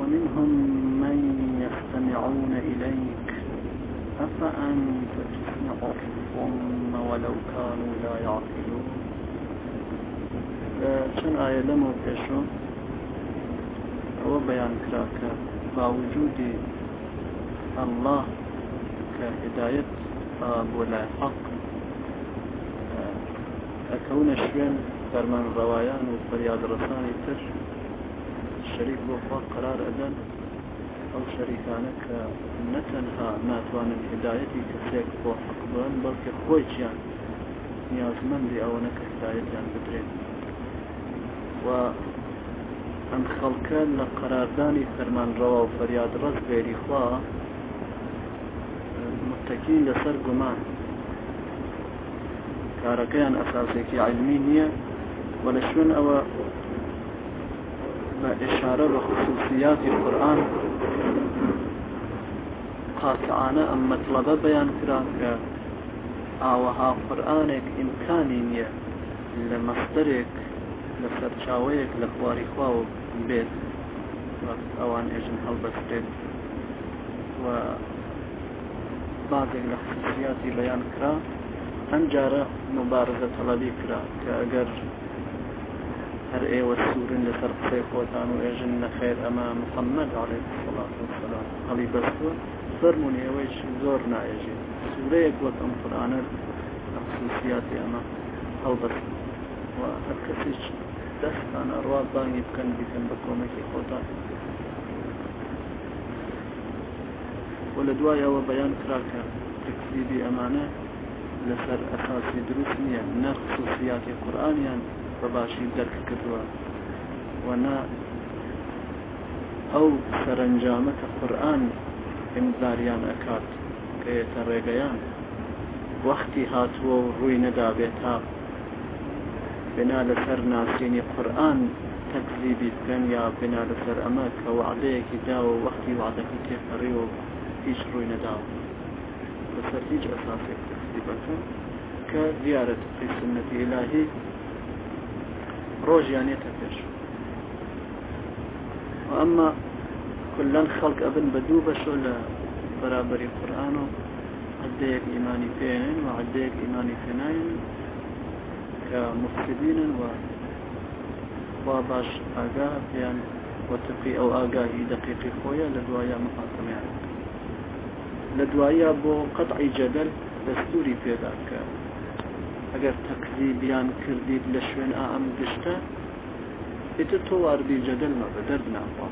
ومنهم من يستمعون إليك أفأنت تسمع الصم ولو كانوا لا يعقلون چند آية لم بيشو هو بيان كراك باوجود الله كهداية بولا حق أكون اه، شوين فەرمان ڕەوایان و فەریادڕستانی تر شەریک بۆ خوا قرار ئەدەن ئەو شەریکانە کە نەتەنها ناتوانن هدایەتی کەسێک بۆ حقبن بەڵکە خۆی چیان نیازمەندی ئەوەنە کە هدایەتیان بدرێن و ئەم خەڵکان لە قەراردانی فەرمانڕەوە و فەریاد ڕست بێری خوا متەکی لەسەر گومان کارەکەیان ئەساسێکی علمی نییە ولشون او اشاره بخصوصيات القرآن قاطعانه ام مطلبه بيان كران اوها قرآنك امكاني نيه لمصدرك لسرچاويك لخواري خواه بيت اوان اجن حل بسرد و بعضك لخصوصياتي بيان كران انجاره مبارزة طلبي كران كأجر هەر ئێوە سوورن لەسەر قسەی خۆتان و ئێژن نەخێر ئەمە محەممەد عڵێ سڵات وسلام هەڵی بەستوە فەرمونون ئێوەی زۆر نایێژێ سوورەیەک وەک ئەم قورانە خصوصیاتی ئەمە هەڵبەست و هەر کەسیش دەستانە ڕوا بانگی بکەن بیکەن بە کۆمەکی خۆتان و لە دوایەوە بەیان کراکە تکسیبی ئەمانە لەسەر ئەساسی دروست نییە نە خصوصیاتی قورآانیان بەباشی دەرک کردووە وەنا ئەو سەرنجامە کە قورآن ئیمزاریان ئەکات کە ئێتە ڕێگەیان وەختی هاتووە و ڕووی نەدابێت تا بنا لەسەر ناسینی قورآن تەکزیبی بکەن یا بنا لەسەر ئەمە کە وعدەیەکی داوە وەختی وعدەکە تێپەڕیەوە هیچ ڕووی نەداوە لەسەر هیچ ئەساسێک تەکزیبەکە کە دیارەت قیسنەتی ئلاهی ڕۆژیانێتە پێش ئەمما کلەن خەڵک ئەبن بە دوو بەشۆ لە بەرابەری قورآن و عدەیەک ئیمانی پێێنن و عدەیەک ئیمانی پێناین کە مفتبینن و وا باش ئاگا پێیان وەتقی ئەو ئاگاهی دقیقی خۆیە لە دوایە مخاتمیان لە دوایە بۆ قەت عیجەدەل دەستوری پێداکە ئەگەر تەقریبیان کردید لە شوێن ئام گشتە ئیتر تۆ واربی جەدەلمە بە دەرد ناخوا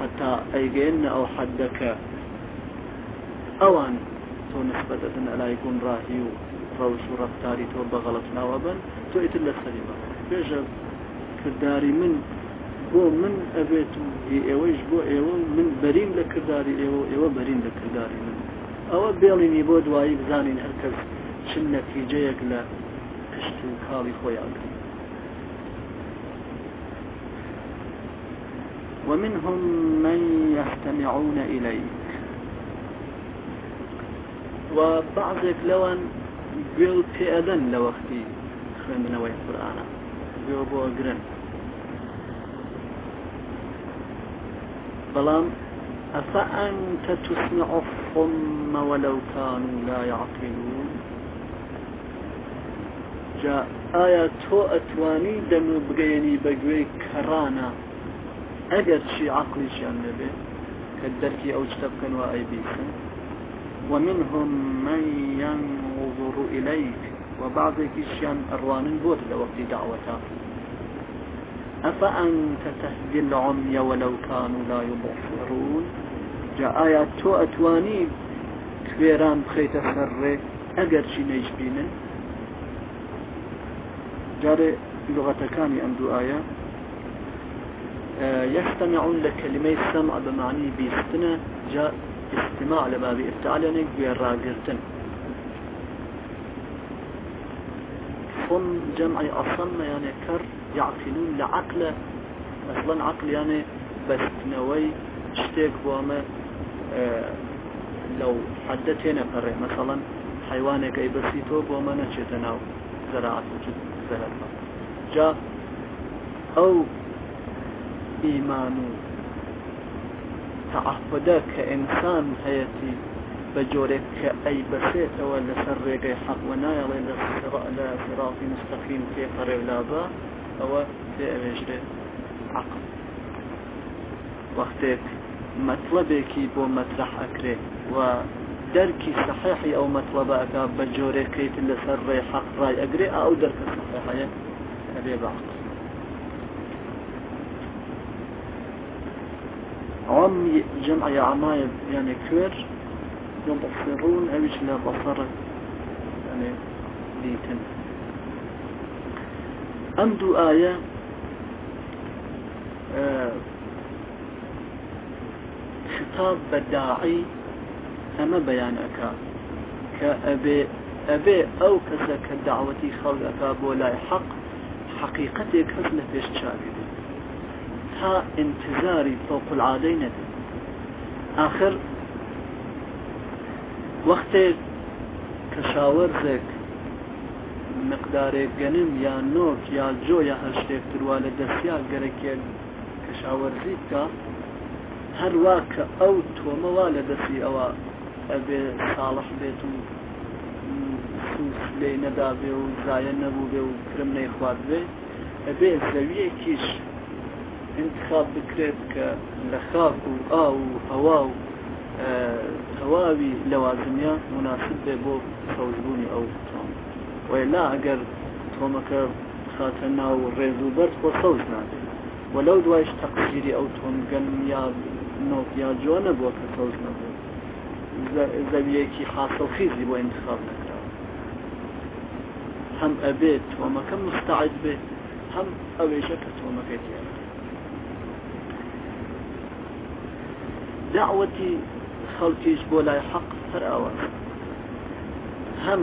حتا ئەیگەێنە ئەو حەدەکە ئەوان تۆ نسبەتەن ئەلای گونڕاهی و ڕەوش و ڕفتاری تۆ بەغەڵت ناوە بن تۆ ئیتر لە سەریمە بێژە کردداری من بۆ من ئەبێت و ئێوەش بۆ ئێوە من بەرین لە کردداری ئێوە ئێوە بەرین لە کردداری من ئەوە بێڵینی بۆ دوایی بزانین هەرکەس چن نتیجه نەتیجەیەک خوی کشت و کاڵی خۆیان ومنهم من يستمعون إليك وبعضك لوان پی ادن لوقتی خویم نوی قرآن بيو بو اگرن بلام أفأنت تسمع الصم ولو كانوا لا يعقلون جا ئایا تۆ ئەتوانی دەم و بگەێنی بەگوێی کەڕانە ئەگەر چی عقلیشیان لەبێ کە دەرکی ئەو شتە بکەن و ئایبیخن ومنهم من ينظر إليك وبعضك شيئا أروانا بوت لوقت دعوتك أفأنت تهدي العمي ولو كانوا لا يبصرون جاء آيات تو أتواني كبيران بخيت فرق أقر شي نجبينا جاري لغتەکانی ئەم دوایە يستمعون لكلمة السمع بمعنى بيستنا جاء استماع لباب افتعالنا بيراغرتن صم جمع أصم يعني كر يعقلون لعقل أصلا عقل يعني بستنوي شتيك بوما أه لو حدتين قره مثلا حيوانك اي بسيطو بوما نشيتناو زراعة وجود بەرەمە جا ئەو ئیمان و تعەفدە کە ئینسان هەیەی بە جۆرێک کە ئەی بەسێتەوە لەسەر ڕێگەی حەقوەنایڵێ لە لە سراڵی مستەقیم تێپەڕێولابە ئەوە پێ ئەوێژرێت عقل وەختێک مەطلبێکی بۆ مەترح ئەکرێت و او سەحیحی بجوري كيت اللي صار لەسەر حق راي ئەگرێ او دەرکە سەحیحەیە ابي بعض عم جمع عماية يعني يوم يبصرون ايش لا بصر يعني ديتن أم دو آية خطاب بداعي ئەمە بەیانەکە کە ئەبێ ئەبێ ئەو کەسە کە داوەتی خەڵەکە بۆ لای حەق حقیقەتێک هەز لە پێش چاوی تا انتظاری فوقعادەی نەبێت آخر وەختێک کە شاوەرزێک مقدارێک گەنم یا نۆک یا جۆ یا هەشتێک تروا لە دەستیان گەرەکێک کە شاوەرزی بکە هەروە کە ئەو تۆمەوا لە دەستی ئەوە ئەبێ ساڵح بێت و سوس لێ نەدا بێ و زایە نەبوو بێ و کرم نەیخوارد بێ ئەبێ زەویەکیش انتخاب بکرێت کە لە خاک و ئا و هەوا و تەواوی لەوازمیا مناسب بێ بۆ سەوزبوونی ئەو تۆم ولا ئەگەر تۆمەکە خاتە ناو ڕێز و بەرد بۆ سەوز نابێت وەلەو دوایش تەقسیری ئەو تۆنگەن یا نۆپیا جۆ نەبووە کە سەوز نەبوو کی زەویەکی خیزی با انتخاب نکرده نکراوە هەم ئەبێت تۆمەکە مستعد بێت هەم ئەوێژە کە تۆمەکەی تێ دعوەتی خەڵکیش بۆ لای حەق هەراوە هەم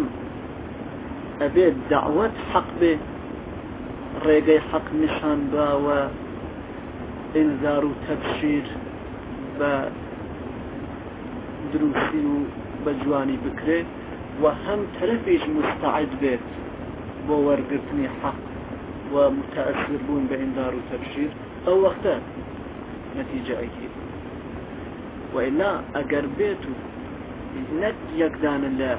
ئەبێت دعوت به بێ حق نشان با و انذار و تبشیر با دروستی و بە جوانی و هم تەرەفێش مستعد بێت بۆ وەرگرتنی حق و متأثر بون بە هندار و تەبشیر او وقتا نەتیجەکی وإلا ئەگەر بێت و نەک یەکدانە لە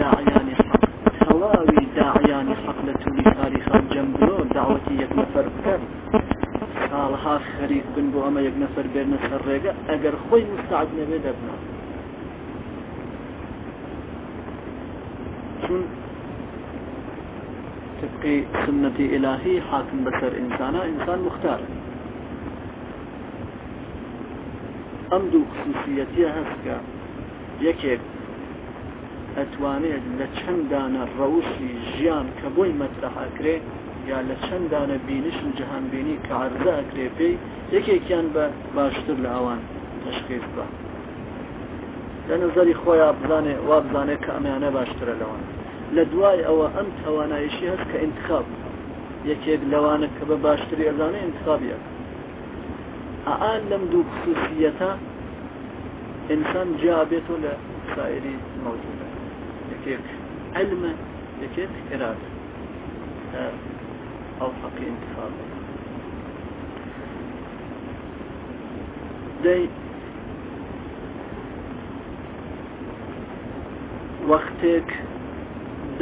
داعیانی حەق تەواوی داعیانی حەق لە تولی تاریخان جەمبلۆ داوەتی یەک نەفەر بکەن ساڵها خەریک بن بۆ ئەمە یەک نەفەر بێنە سەر ڕێگە ئەگەر خۆی مستعد نەبێ ابنه چون طبقی سنتی الهی حاکم بسر انسانا انسان مختار ئەم دوو خصوصیەتی هەستکە یەکێک ئەتوانێت لە چەندانە ڕەوشی ژیان کە بۆی مەترەحاکرێ یا لە چەندانە بینش و جەهانبینی کە عرضە ئەکرێ پێی یەکێکیان بە باشتر لە ئەوان تشکیز بە لە نظری خۆی بزانێ وا بزانێت کە ئەمیانە باشترە لەوان لە دوای ئەوە ئەم توانایشی هەست کە انتخاب یەکێک لەوانە کە بە باشتری ئەزانە انتخابیە ئەان لەم دوو خصوصیەتە ئینسان جا بێتەوە لە سایری موجود یەکێک علمە یەکێک ئێراد ئەو حەقی انتخاب دەی وەختێک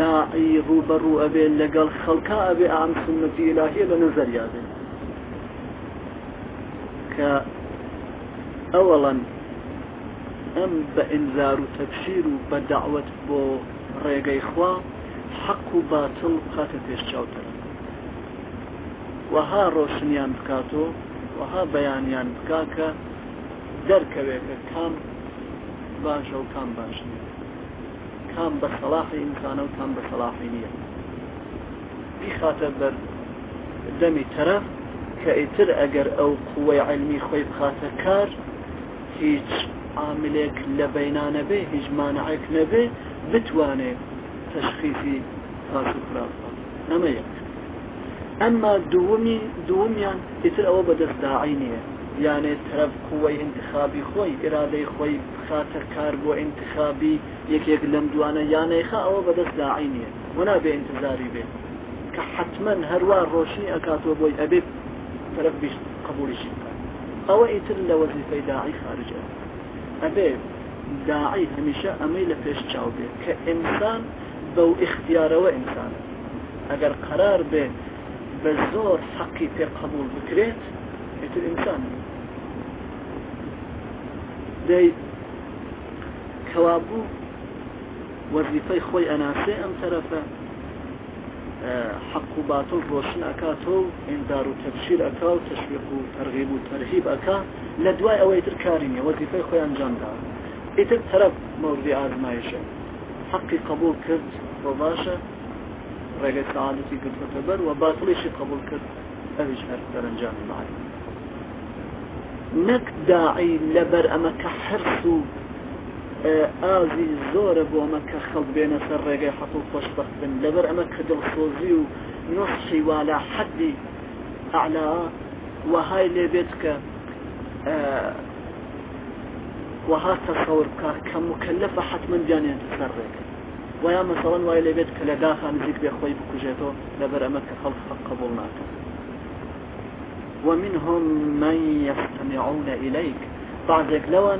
داعی ڕوبەڕوو ئەبێ لەگەڵ خەڵکا ئەبێ ئام سنەتی ئلاهیە لە نەزەریادێ کە ئەوەڵەن ئەم بە ئینزار و تەفشیر و بە داوت بۆ ڕێگەی خوا حەق و باتڵ قاتە پێشچاوتەر وەها ڕۆشنیان بکاتەوە وەها بەیانیان بکاکە دەرکەوێت کە کام باشە و کام باشن کام بە سەلاحی ئینسانە و کام بە سەلاحی نییە بیخاتە بەر دەمی تەرەف کە ئیتر ئەگەر ئەو قوی علمی خۆی بخاتە کار هیچ عاملێک لە بەینانە بێ هیچ مانعێک نەبێ بتوانێت تشخیفی پاشخراپ ئەمە یەک ئەمما دووەمی دووەمیان ئیتر ئەوە بەدەست داعینە یانێ طرف قوی انتخابی خۆی ئرادەی خۆی خاتە کار بۆ انتخابی یەکێک لەم دوانە یانەیخا ئەوە بەدەست داعی نیە ونا بێ انتظاری بێت کە حتمما هەروە ڕۆشنی ئەکاتەوە بۆی ئەبێ طرف بیش قبولیشی بکات ئەوە ئیتر لە وەزیفەی داعی خارجە ئەبێ داعی هەمیشە ئەمەی لە پێش چاو بێت کە ئینسان بەو اختیارەوە ئینسانە ئەگەر قرار بێت بە زۆر حەقی پێ قبول بکرێت ئیتر ئینسان نیە دەیت کەوابوو وەزیفەی خۆی ئەناسێ ئەم تەرەفە حق و باتڵ ڕۆشن ئەکاتۆ و ئێندار و تەفشیر ئەکا و تەشویق و تەرغیب و تەرهیب ئەکا لە دوای ئەوەی تر کاری نیە وەزیفەی خۆیان جاندا ئیتر تەرەب مەوردی ئازمایشە حقی قبول کرد بۆ باشە ڕێگەی سعادەتی گرتوەتە بەر و باتڵیشی قبول کرد ئەویش هەر دەرەنجامی معلوم نك داعي لبر ئەمە کە آزي و ئازی زۆرە بۆ ئەمە کە خەڵ بێنە سەر ڕێگەی حەق و خۆشببخت بن لەبەر ئەمە کە دڵسۆزی و نوحشی والا حەدی علا وها تەخەور كمكلفة حتما جاني حتمما جانیان سەر ڕێگە ویا مەسەڵەن وای لێبێت کە لە داخان نزیک بێ خۆی بکوژێتەوە ومنهم من يستمعون إليك بعضك لون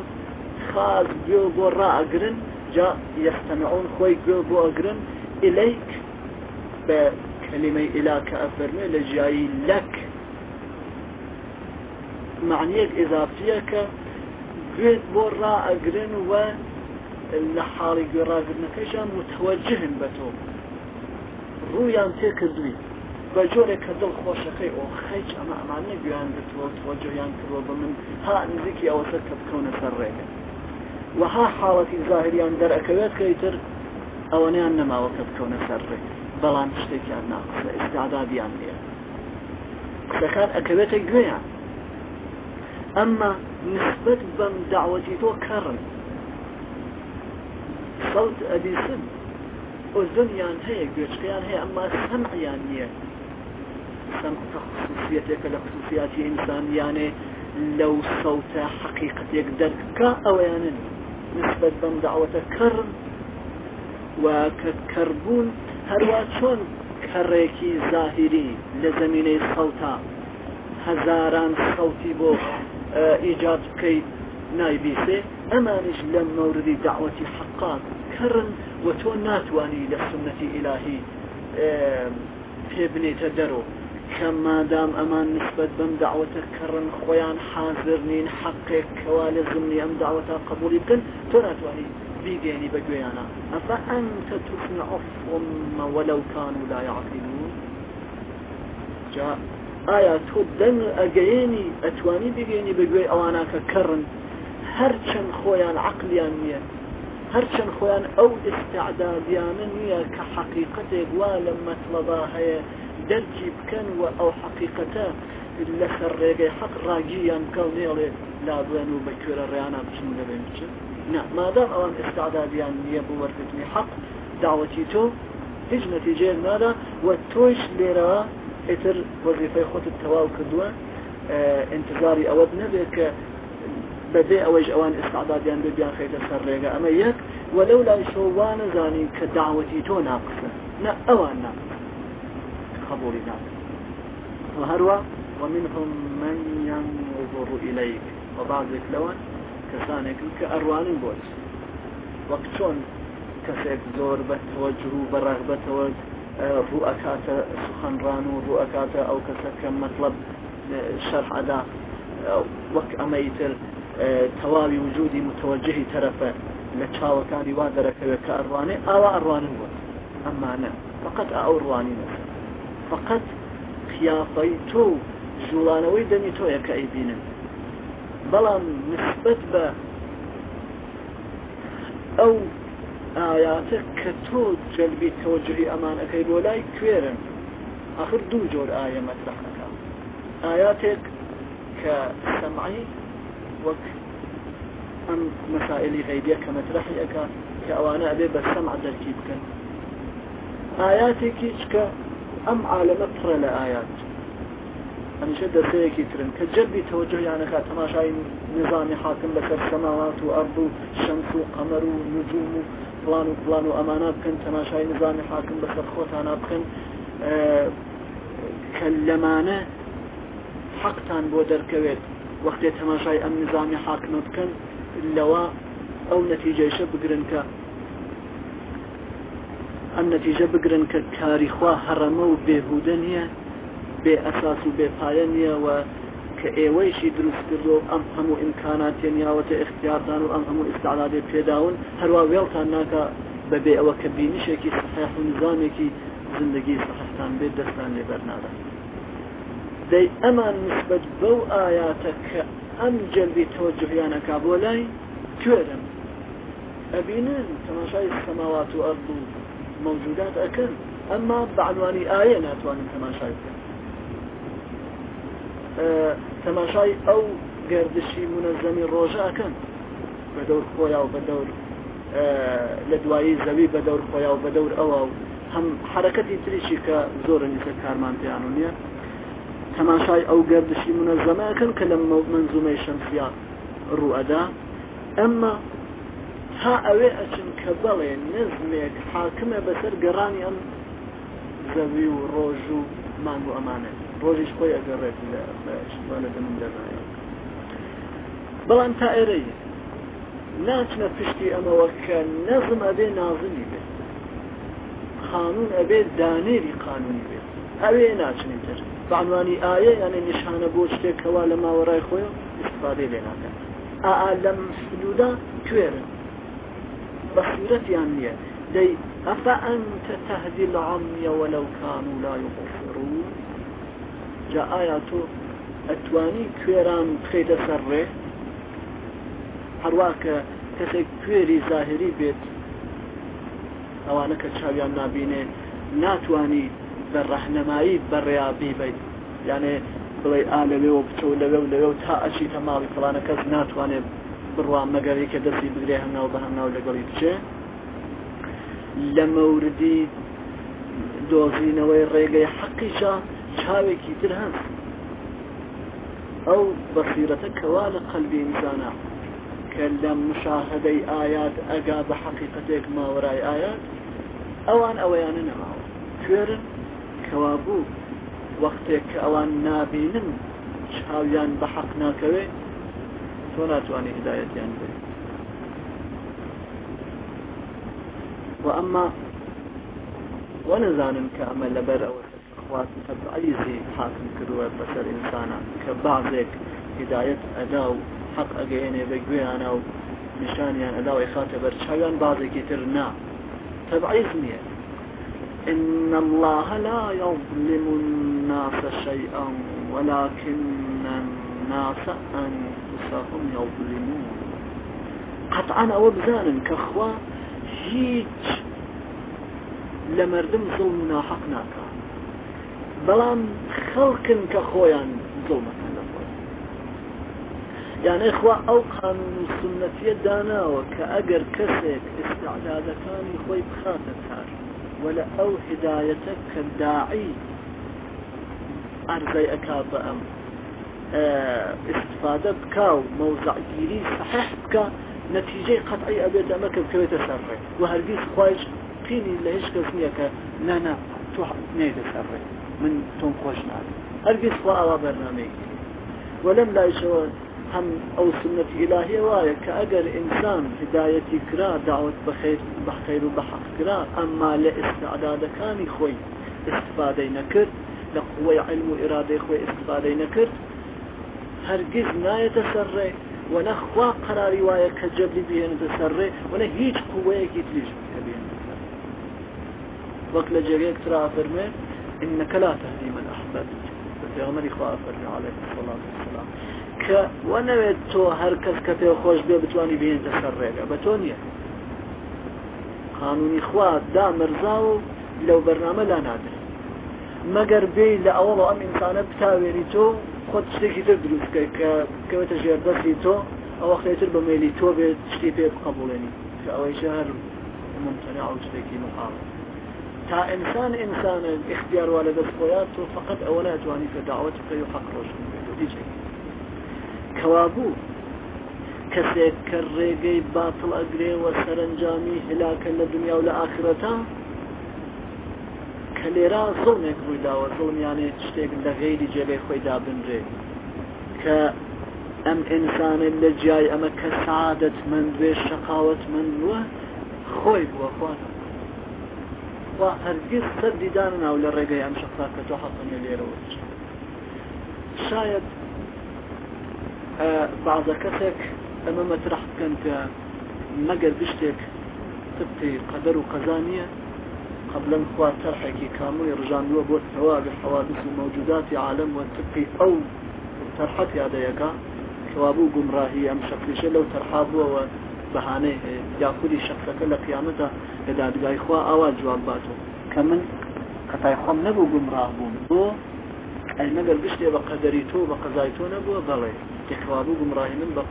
خاز بيو بو را جاء يستمعون خوي بيو بو إليك بكلمة إلاك أفرم لجاي لك معنيك إضافتيك بيت بو را أقرن و لحالي قراء قرنكشان متوجهن بتو رويان تكردوين بە جۆرێک کە دڵ خۆشەکەی ئەو خەیچ ئەمە ئەمانە گویان بتوە تۆجۆیان کردەوە بە من ها نزیکی ئەوە سەر کە بکەونە سەر ڕێگە وەها حاڵەتی زاهریان دەرەکەوێت کەیتر ئەوەنیان نەماوە کە بکەونە سەر ڕێک بەڵام شتێکیان ناقسە ئستعدادیان لێ قسەکان ئەکەوێتە گوێیان ئەمما نسبت بەم داوەتی تۆ کەڕن سەوت ئەبیسن ئۆزنیان هەیە گوێچکیان هەیە ئەمما سەمعیان نییە سەمتە خصوصیتێکە لە خصوصیاتی ئینسانیانێ لەو سەوتە حقیقەتێک دەرکە ئەویانن نسبەت بەم داوەتە کڕ و کەکەربوون هەروە چۆن کەڕێکی زاهری لە زمینەی سەوتا هەزاران سەوتی بۆ ئیجاد بکەیت نایبیسێ ئەمانش لە مەوردی داوەتی حقات کڕن و تۆ ناتوانی لە سنەتی ئیلاهی پێ بنێتە دەرەوە ما دام امان نسبت بم داوەتە کەڕن خويان حاضر نین حەقێک کەوا لە زمنی ئەم داوەتا قبولی بکەن تۆ ناتوانانی بیگەێنی بە گوێیانە ئەفا ئەنتە توفن ئەفمە وەلەو کان و لایعقیلون جا ئایا آية تۆ دەنگ ئەگەیێنی ئەتوانی بگەێنی بە گوێی ئەوانە کە کەڕن هەرچەند خۆیان عقلیان نییە هەرچەند خۆیان ئەو ئستعدادیانە نییە کە دەرکی بکەن و ئەو حقیقەتە لەسەر ڕێگەی حەق ڕاگییان کەڵنێڵێ لابێن و بە کوێرە ڕیانە بچین دەبێن بچن نه مادام ئەوان ئێستاعدادیان نییە بۆ وەرگتنی حەق داوەتی تۆ هیچ نەتیجێر نادا و تۆش لێرەوە ئیتر وەزیفەی خۆتت تەواو کردووە انتظاری ئەوەت نەبێت کە بەبێ ئەوەش ئەوان ئێستاعدادیان ببیان خەیتە سەر ڕێگە ئەمە یەک وەلەو لای شۆوانە زانی خبر ذلك وهروا ومنهم من ينظر إليك وبعضك لون كسانك كأروان بوت وقت كسيك زور بتوجه برغبتو آه، رؤكات سخنران ورؤكات أو كسك مطلب آه، شرح أدا آه، وك أميتر توابي وجودي متوجهي ترفا لتشاوكاني وادرك كأرواني أو أروان بوت أما أنا فقط أروان نفسه فقط قیافەی تۆ ژوڵانەوەی دەمی تۆیە کە ئەیبینن بەڵام نسبت بە ئەو ئایاتە کە تۆ جەلبی تەوەجهی ئەمانەکەی بۆ لای کوێرن آخر دوو جۆر ئاە مەترەخەکە ئاياتێک کە سەمعی وەک ئەم مەسائلی غیبە کە مەترەحی ئەەکە کە ئەوانە ئەبێ بە سەمع دەرکی بکەن ئاياتێکی چکە ئەم عالەمە پڕە لە ئايات هەمیشە دەسەیەکی ترن کە جەبی تەوەجهیانەکە تەماشای نظامی حاکم بەسەر سەماوات و ئەرد و شەمس و قەمەر و نجوم و پلان و پلان و ئەمانە بکەن تەماشای نظامی حاکم بەسەر خۆتانە بکەن کە لەمانە حەقتان بۆ دەرکەوێت وەختێ تەماشای ئەم نظامی حاکمە بکەن لەوە ئەو نەتیجەشە بگرن کە ئەم نەتیجە بگرن کە کاریخوا هەڕەمە و بێبوودە نیە بێ ئەساس و بێپایە نیەوە کە ئێوەیشی دروست کردو ئەم هەموو ئیمکاناتێنیاوەتە اختیاردان و ئەم هەموو ئستعادێ پێداون هەروە وێڵتان ناکە بەبێ ئەوە کە بینیشێکی سەح و نظامێکی زندگی سەحستان بێت دەستان لێبەرنادا دەی ئەمان نسبەت بەو ئایاتە کە ئەم جەبی تۆجیانەکە بۆ لای کوێرم ئەبینن تەماشای سەماوات و ئەرد و موجودات ئەکەن ئەمما بەعنوانی ئاە ناتوانن تەماشای بکەن تەماشای ئەو گردشی منەزەمی ڕۆژەکەن بە دەور خۆیا و بە دەور لە دوایی زەوی بە دەور خۆیا و بە دەور ئەوە و هەم حرەکەتی تریشی کە زۆرە نیکە کارمانتییان و نییە تەماشای ئەو گردشی منەزەمەکەن کە لە منزومەی شەمسیان ڕوئەدا ئەمما تا ئەوێ ئەچن کە بەڵێ نزمێک حاکمە بەسەر گەڕانی ئەم زەوی و ڕۆژ و مانگ و ئەمانە ڕۆژیش خۆی ئەگەڕێت لەشتوانەکە من دەنایە بەڵام تا ئێرەی ناچنە پشتی ئەمەوە کە نەزم ئەبێ نازمی بێت قانون ئەبێ دانێری قانونی بێت ئەوێ ناچنی تر بعنوانی ئاە یانە نیشانە بۆ شتێکەوە لە ماوەڕای خۆی استفادەی لێناکە ئا لەم سلودا کوێرن بە صورتیان نییە دەی ئەفە ئەنت تهدی لە عەمیە وەلەو کان و لای قفرون جا ئایا تۆ ئەتوانی کوێران بخەیتە سەر ڕێ هەروە کە کەسێک کوێری زاهری بێت ئەوانە کە چاویان نبینێ ناتوانی بە ڕەحنەمایی بەڕیابی بیت یانێ بڵێ ئا لەوێ و بچە و لەوێ و لەوێ و تا ئەچی تەماڵی فلانە کەس ناتوانێت بڕوا مەگەرێککە دەستی بگرێ هەناو بە هەناو لەگەڵی بچێ لە مەوردی دۆزینەوەی ڕێگەی حەقیشا چاوێکی تر هەست ئەو بەخیرەتە کەوا لە قەلبی ئینسانە کە لە مشاهدەی ئايات ئەگا بە حەقیقەتێک ماوەرای ئايات ئەوان ئەوەیانە نەماوە کوێرن کەوا بوو وەختێک کە ئەوان نابینن چاویان بە حەق ناکەوێت تۆ ناتوانانی هدایەتیان يعني. بێ و ئەمما وەنەزانم کە ئەمە لەبەر ئەوەخواستن تەبعیزی حاکم کردووە بەسەر ئینسانە کە بعضێک هدایەت ئەدا و حەق ئەگەێنێ بە گوێیانە و نیشانیان ئەداوای خاتە بەرچاویان بعضێکی تر نا تەبعیز نییە إن الله لا يظلم الناس شيئا ولكن ناسا أن يصفهم يظلمون قطعا أو بزانا كأخوة هيج لمردم ظلمنا حقنا كان بلان خلق كخويا ظلمة يعني إخوة أو قانون السنة يدانا وكأجر كسك استعداد كان إخوي بخاطر ولا أو هدايتك كداعي أرزي أكاب أمر آه، استفاده بکا وموضع ديري صحيح بکا نتيجة قطعی ئەبێت أمك بكويت سەرڕێ و هەرگیز قيني پینی لە هیچ کەس نییە کە نانا تۆ نێتە سەرڕێ من تۆم خۆش نابێت هەرگیز خوا ئەوا بەرنامەیەکی وەلم لایشەوە هم او سنة الهية واي كأجر انسان هداية كرا دعوة بخير بخير وبحق كرا اما لاستعداد كاني خوي استفاده نكر لقوة علم وإرادة خوي استفاده نكر هەرگیز نایەتە سەرڕێ وەنە خوا قراری وایە کە جەبلی بێنێتە سەرڕێ وەنە هیچ قوەیەکی تریش وەک لە جێگەیەک ترا فەرمێ إنك لا تهدي من أحببت بەپێغمەری خوافر عليه الصلاة والسلام کە وەنەوێت تۆ هەر کەس کە پێ خۆش بێ بتوانانی بێنتە سەر ڕێگە بە تۆ نییە قانونی خوا دامەرزا و لەو بەرنامە لا نادر مەگەر بێ لە ئەوڵ ئەم ئینسانە بتاوێری تۆ خۆت شتێکی تر دروستکەی کە بکەوێتە ژێر دەستی تۆ ئەوە خێتر بە مێلی تۆ بێت شتی پێ بقبولێنی کە ئەوەی شەهر ممتنع و شتێکی مقام تا ئینسان ئینسانە اختیاروە لە دەستخۆیان تۆ فقط ئەوە ناتوانانی کە داوەت پێی و حەق ڕۆشن بێت و دیجێک کەوابوو کەسێک کە ڕێگەی باتڵ ئەگرێ و سەرنجامی هلاکە لە دنیا و لە ئاخرەتە هەلێرا زڵمێک ڕوویداوە زڵمیانێ شتێک لە غێری جێبێ خۆیدا بنرێ کە ئەم ئینسانە لە جیای ئەمە کە سعادت من دوێ شقاوت من وە خۆی بووە خوانە وا هەرگیز سەر دیدان ناو لە ڕێگەی ئەم شخصا کە تۆ حەسەنە لێرەوە شاید بعضە کەسێک ئەمە مەترح بکەن کە مەگەر بشتێک سبتی قەدەر و قەزانیە قبلا خوا ترحێکی کاموی ڕژاندووە بۆ سەواگە حوادث و مەوجوداتی عالم و تقی ئەو تەرحەت یادەیەەکە کەوابوو گومڕاهی ئەم شەکلیشە لەو تەرحابووەوە بەهانەی یاخوری شخصەکە لە قیامەتە لە دادگای خوا ئاوا جواب باتەوە کە من قەتای خۆم نەبوو گومڕاه بووم بۆ ئەلمەگەر گشتێ بە قەدەری تۆ بە قەزای تۆ نەبووە بەڵێ تێکوابوو گومڕاهی من بە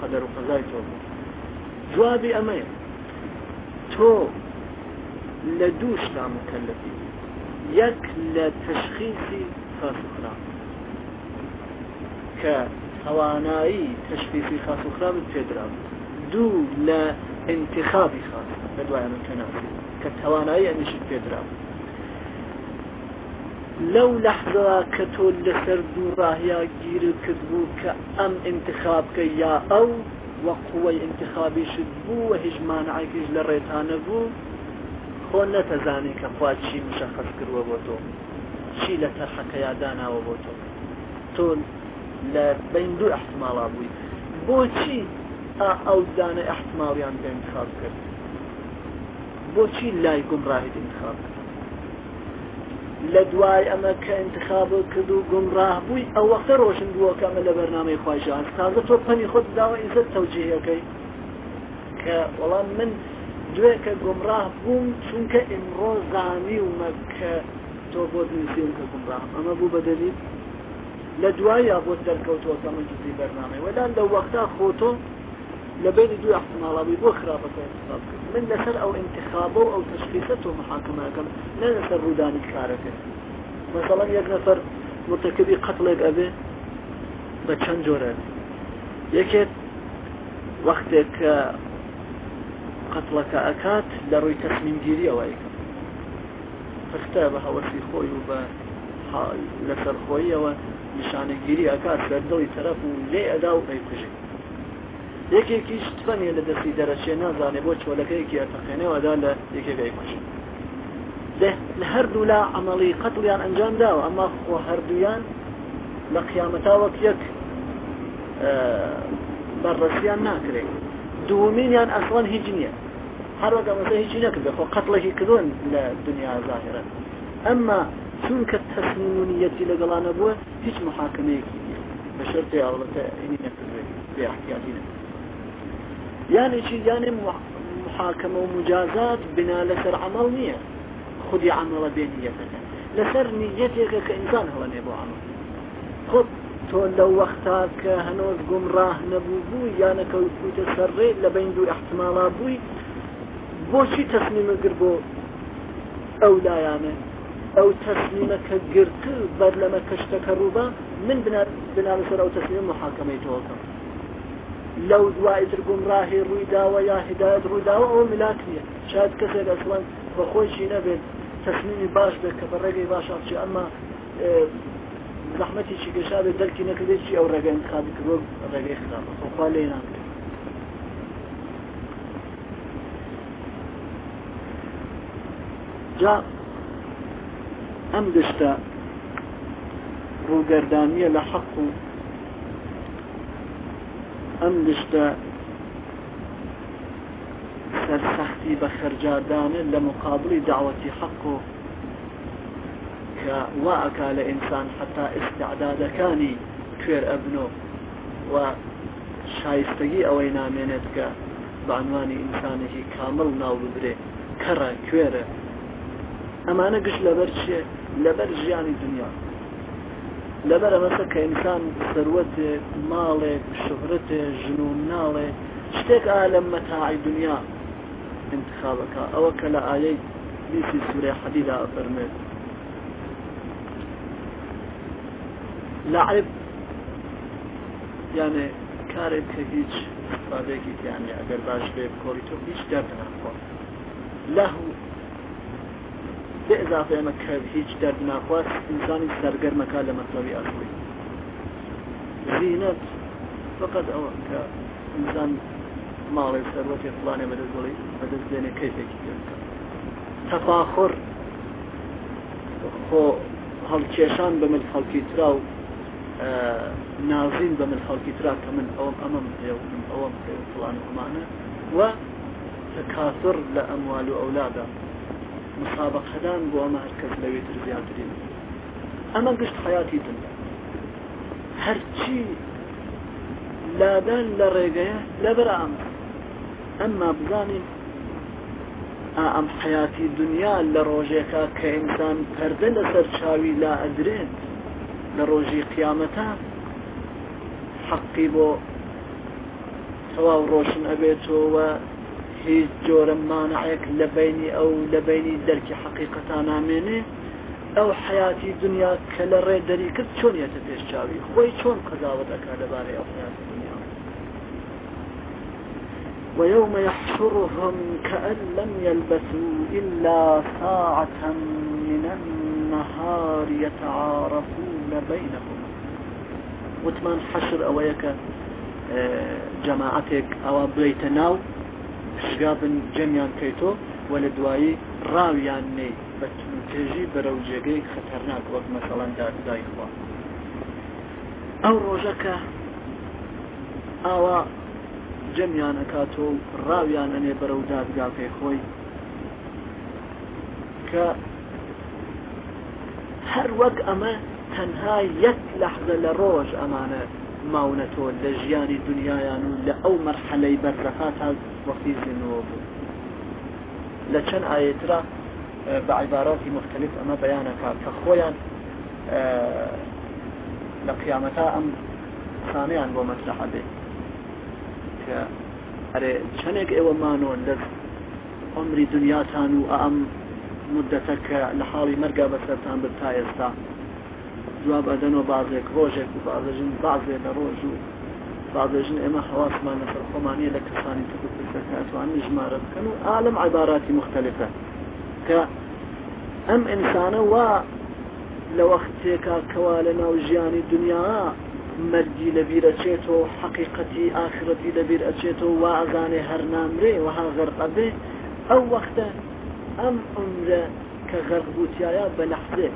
قەدەر و قەزای تۆ بوو جوابی ئەمەیە تۆ لدوش لا مكلفي يك یەک لە تەشخیصی فاسخرا کە توانایی تەشخیصی خاسخرا پێدرا دوو لە انتخابی خاص بدو دوای مکەناسی كتواناي توانایی ئەنیشت پێدرا لەو لەحظا کە تۆ لەسەر دوو ڕاهیا گیر کردبوو کە ئەم انتخابکە یا ئەو وە قوی انتخابیشت بوو وە خۆ نەتەزانی کە خوا چی مشەخص کردووە بۆ تۆ چی لە تەرخەکەیا داناوە بۆ تۆ تۆ لە بین دوو احتماڵا بووی بۆچی ئەو دانە احتماڵیان بە انتخاب کرد بۆچی لای گمڕاهیت انتخاب کرد لە دوای ئەمە کە انتخاب کرد و گمڕاه بووی ئەوەختە ڕۆشن بووە کەمە لە بەرنامەی خواژان تازە تۆ پەنی خۆت داوە ئیزت تەوجێەکەی کە وەڵام من دوێ کە گمڕاه بووم چونکە ئمڕۆ زانی ومەکە تۆ بۆ دوزیون کە گمڕام ئەمە بوو بەدەلیل لە دوایە بۆ دەرکەوتەوە کەمە جزی بەرنامە وەدان لە وەختا خۆتۆ لە بین دو احتمالڵاوی بۆ خراپەکە انتخاب کرد من لەسەر ئەو انتخابە و ئەو تشخیصە تۆ محاکمەکەم لە لەسەر ڕوودانی کارەکە مثلا یەک نەفەر مرتکبی قتلێک ئەبێ بە چەند جۆرە یەکێت وەختێک قەتڵەکە ئەکات لە ڕووی تەسمیمگیری ئەوەیکە پختە بە هەوەسی خۆی و بە لەسەر خۆیەوە نیشانەگیری ئەکات بەردەڵی تەرەف و لێ ئەدا و پێیکوژی یەکێکی شتفەنی لە دەستی دەرەچێ نازانێ بۆ چۆلەکەیکی ئەتەقێنەوەدا لە یەکێکیکوژی لە هەردوو لا ئەمەڵی قەتڵیان ئەنجام داوە ئەمە خۆ هەردوویان لە قیامەتا وەک یەک بەڕەسیان ناکرێت دومینیان ئەسڵەن هیچ نییە هر وقت مثلا هیچی نکرده خو قتلشی کردن اما چون که تصمیمیتی لگلانه بوه هیچ محاکمه یکی بشرط اولت اینی نکرده به احتیاطی نکرده یعنی چی یعنی محاکمه و مجازات بنا لسر عمل نیه خودی عمل بینیته لسر نیتی که انسان هوانه بو عمل خب تۆ لو وەختا کە هەنۆز گمڕاه نەبوو بوو یانەکەوتوتە سەرڕێ لە بین دوو احتماڵا بۆچی تەسمیمە گر بۆ ئەو لایانێ ئەو تەسمیمەکە گرتر بەر لەمە کەشتەکە ڕووبە من بنامە سەر ئەو تەسمیم محاکەمەی تۆکەم لەو دوایتر گومڕاهی ڕوویداوە یا هدایت ڕووداوە ئەو میلاک نیە شاید کەسێک ئەسوان بەخۆشی نەبێت تەسمیمی باش بێت کە بە ڕێگەی باشچی ئەمما زەحمەتی چی گەشا بێت دەرکی نەکردێت چی ئەو ڕێگەن خابی کردۆ ڕێگەی خراپە خۆخوا لێ ناکرێت جا ئەم گشتە ڕووگەردانیە لە حەق و ئەم گشتە سەرسەختی بە خەرجادانن لە مقابلی داوەتی حەق و کە واکا لە ئینسان حتا ئستعدادەکانی کوێر ئەبنۆ و شایستگی ئەوەی نامێنێت کە بانوانی ئینسانێکی کامل ناو ببرێ کەڕە کوێرە ئەمانە گشت لەبەر چێ لەبەر ژیانی دنیا لەبەر ئەمەسە کە ئینسان سەروەتێ ماڵێک شهرەتێ ژنوم ناڵێ شتێک ئالم مەتاعی دنیا انتخابەکە ئەوە کە لە ئاەی بیسی سوورێ حەدیدا ئەفەرمێت لعب یانێ کارێک کە هیچ استفادێکی تیانە ئەگەر باش بێ بکۆری تۆ هیچ دەردەناخۆ لەهوو بێزافە ئەمە کە هیچ دەرد ناخواست ئینسانی سەرگەرمەکە لە مەسەوی ئەخوی زینەت فقط ئەوە کە ئینسان ماڵی سەرەتی فلانێ بەدەستڵی بەدەست دێنێ کەیفێکی پێکە تەفاخر خۆ هەڵکێشان بە من خەڵکی ترا و نازین بە من خەڵکی ترا کە من ئەوم ئەمەم پێ ئەوەم پێ فلان ومانە و تەکاتر لە ئەموال و ئەولادا مسابقەدان بۆ ئەمە هەرکەس لەوێتر زیاترین ئەمە گشت حیاتی دنیا هەرچی لادان لە ڕێگەیە لەبەر ئەم ئەمما بزانین ئەم حیاتی دنیا لە ڕۆژێکە کە ئینسان پەردە لەسەر چاوی لا ئەدرێت لە ڕۆژی قیامەتە حەقی بۆ تەواو ڕۆشن ئەبێتەوە هیچ جۆرە مانعێک لە بینی ئەو لە بینی دەرکی حقیقەتان نامێنێ ئەو حیاتی دنیا کە لە ڕێ دەری کرد چۆنیەتە پێشچاوی خۆی چۆن قەزاوە دەکات لەبارەی ئەو حیاتی دنیا ويوم يحشرهم كأن لم يلبثوا إلا ساعة من النهار يتعارفون بينهم وتمان حشر أويك جماعتك أو بيت ناو شگابن جەنیان کەیتۆ وە لە دوایی ڕاویان نێ بە تێژی بەرەو جێگەی خەتەرناک وەک مەسەڵەن دادایخوا ئەو ڕۆژەکە ئاوا جەمیانە کاتۆ و ڕاویانەنێ بەرەو دادگا پێی خۆی کە هەر وەک ئەمە تەنها یەک لەحزە لە ڕۆژ ئەمانە ماونەتۆ لە ژیانی دنیایان و لە ئەو مەرحەلەی بەرەفات وەختی زیینەوە بوو لە چەند ئاەترا بە عیباراتی مختلف ئەمە بەیانەکە کە خۆیان لە قیامەتا ئەم خانەیان بۆ مەسلحە بێ کە ئەرێ چەندێک ئێوەمانۆ لە عمری دنیاتان و ئەم مدەتە کە لە حاڵی مەرگا بەسەرتان بر تا ئێستا جواب ئەدەن و بازێک ڕۆژێک و بازژن بازێ لە ڕۆژ و بعض الجن إما حواس ما لە کەسانی تکاتوانی ژمارە تقول في الزكاة وعن مختلفە کە أعلم عبارات مختلفة كأم وەختێکا و لو أختيك كوالنا وجياني الدنيا لەبیر لبير و حقيقتي آخرتي لبير ئەچێتەوە و ئازانێ هەر وها غرق به أو وقت أم کە كغرق بوتيايا بلحظه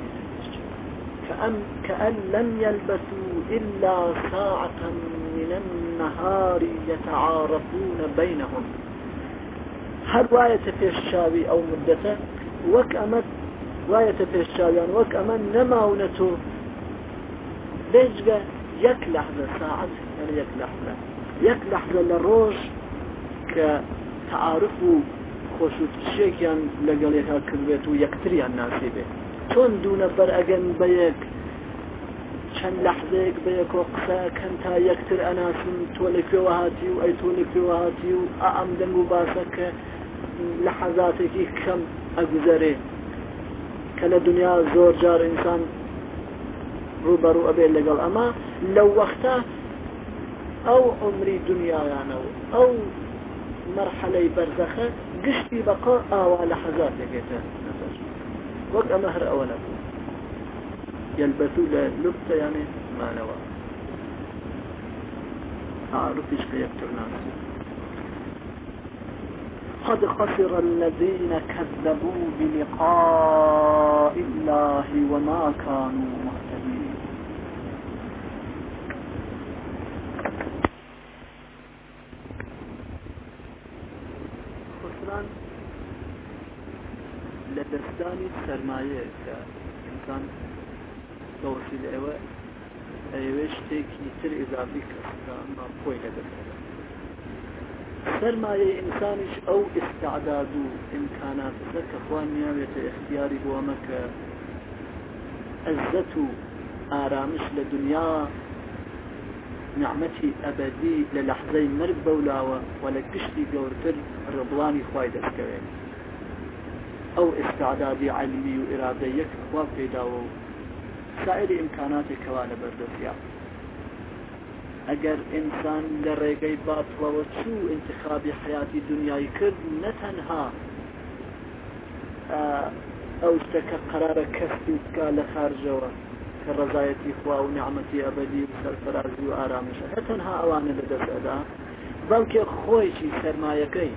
كأن, كأن لم يلبثوا إلا ساعة من النهار يتعارفون بينهم هر وایە پێشچاوی ئەو مدەتە وەک ئەمە وایەتە پێشچاویان وەک ئەمە نەماونە تۆ بێجگە یەک لەحزە ساعت یەک لەحزە یەک لەحزە لە ڕۆژ کە تعاعرف و خۆشوتشێکیان لەگەڵێکا کردێت و یەکتریان ناسیبێت چۆن دوونە بەر ئەگەن بە یەک چەند لەحزەیەک بە یەکۆ قسەکەن تا یەکتر ئەناسن تۆ لە پێوەهاتی و ئەی تۆ لە پێوەهاتی و ئەم دەنگ و باسەکە لە دنیا جار ئینسان ڕوبەڕوو ئەبێ لەگەڵ ئەمە لەو وەختە ئەو عمری دنیایانەوە ئەو مرحلەی بەرزەخە گشتی بەقا ئاوا لە حەزار دەگێتە وەک ئەمە هەر يلبسوا لبس يعني ما نوى إيش آه، كيبترنا قد خسر الذين كذبوا بلقاء الله وما كانوا مهتدين خسران لدستان سرمايه انسان دورتي لأوى أيوش تيكي تر إضافي كأسنا ما قوي لبسنا سرمایه انسانش او استعدادو إمكانات امکانات سر کخوان نیاویت اختیاری بو اما آرامش لدنيا نعمتي أبدي للحظي مرگ بولاوه ولکشتی گورتر رضواني خوای دستکوین او استعدادي علمي و يكفوا في داوو سائر ئیمکاناتی کەوا لە بەردەستیا ئەگەر ئینسان لە ڕێگەی باتڵەوە چوو انتخابی حیاتی دنیای کرد نەتەنها ئەو شتەکە قرارە کەستی بکە لە خارجەوە کە ڕزایەتی خوا و نعممەتی ئەبدی و سەرفرازی و ئارامشە هەتەنها ئەوانە لەدەستدا بەڵکێ خۆیشی سەرمایەکەی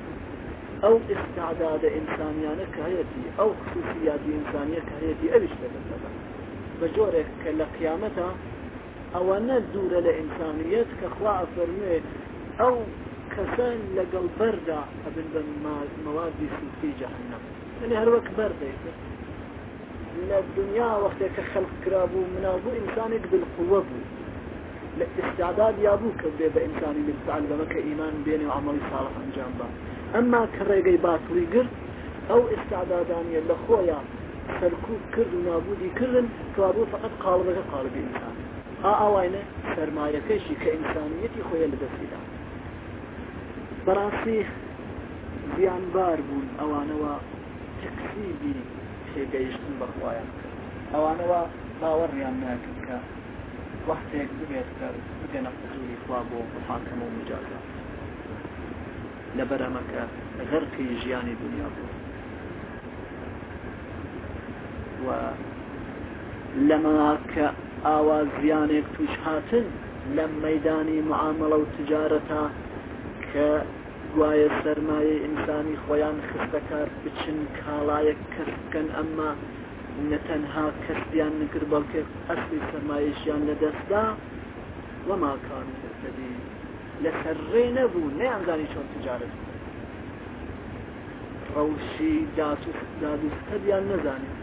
ئەو ئستعدادە ئینسانیانە کە هەیەی ئەو خصوصیاتی ئینسانیە کە هەیەی ئەویش لەدەستدا بە جۆرێک کە لە قیامەتە ئەوە نە دوورە لە ئینسانیت کە خوا ئەفەرموێ ئەو کەسان لەگەڵ بەردا ئەبن بە مەوادی سوتی جەهنم من هەروەک بەردێت لە دنیا وەختێک کە خەلق کرابوو منابوو ئینسانێک بالقوە بوو لە استعداد یابوو کە بێ بە ئینسانی لفعل لەوە کە ئیمان بێنێ و عملی ساڵح ئەنجام بە ئەمما کە ڕێگەی باتڵی گرت ئەو ئستعدادانیە لە خۆیان سەرکوب کرد و نابودی کردن کابوو فقط قاڵبەکە قالبی ئینسان ئا ئاواینە سەرمایەکەشی کە ئینسانیەتی خۆیە لە دەستیدا بەڕاستی زیانبار بوون ئەوانەوە تەکسیبی تێگەیشتن بەخوایان ئەوانەوە باوەڕیان ناکرد کە وەختێک ببێت کە بگەنە قوتوری خوا بۆ حاکەم و مجازات لە بەرەمەکە غەرقی ژیانی دنیا بوو و لەما کە ئاوازیانێک توش هاتن لەم مەدانی معامەڵە و تجارەتە کە گوایە سەرمایە ئینسانی خۆیان خستەکار بچن کاڵایەک کەسکەن ئەمما نەتەنها کەسیان نگر بەڵکە ئەسلی سەرمایشیان لە دەستدا وەماکان دەبی لەسەر ڕێ نەبوو نەیانزانی چۆن تجارەت ڕەوشی داد و دادستەبیان نەزانێت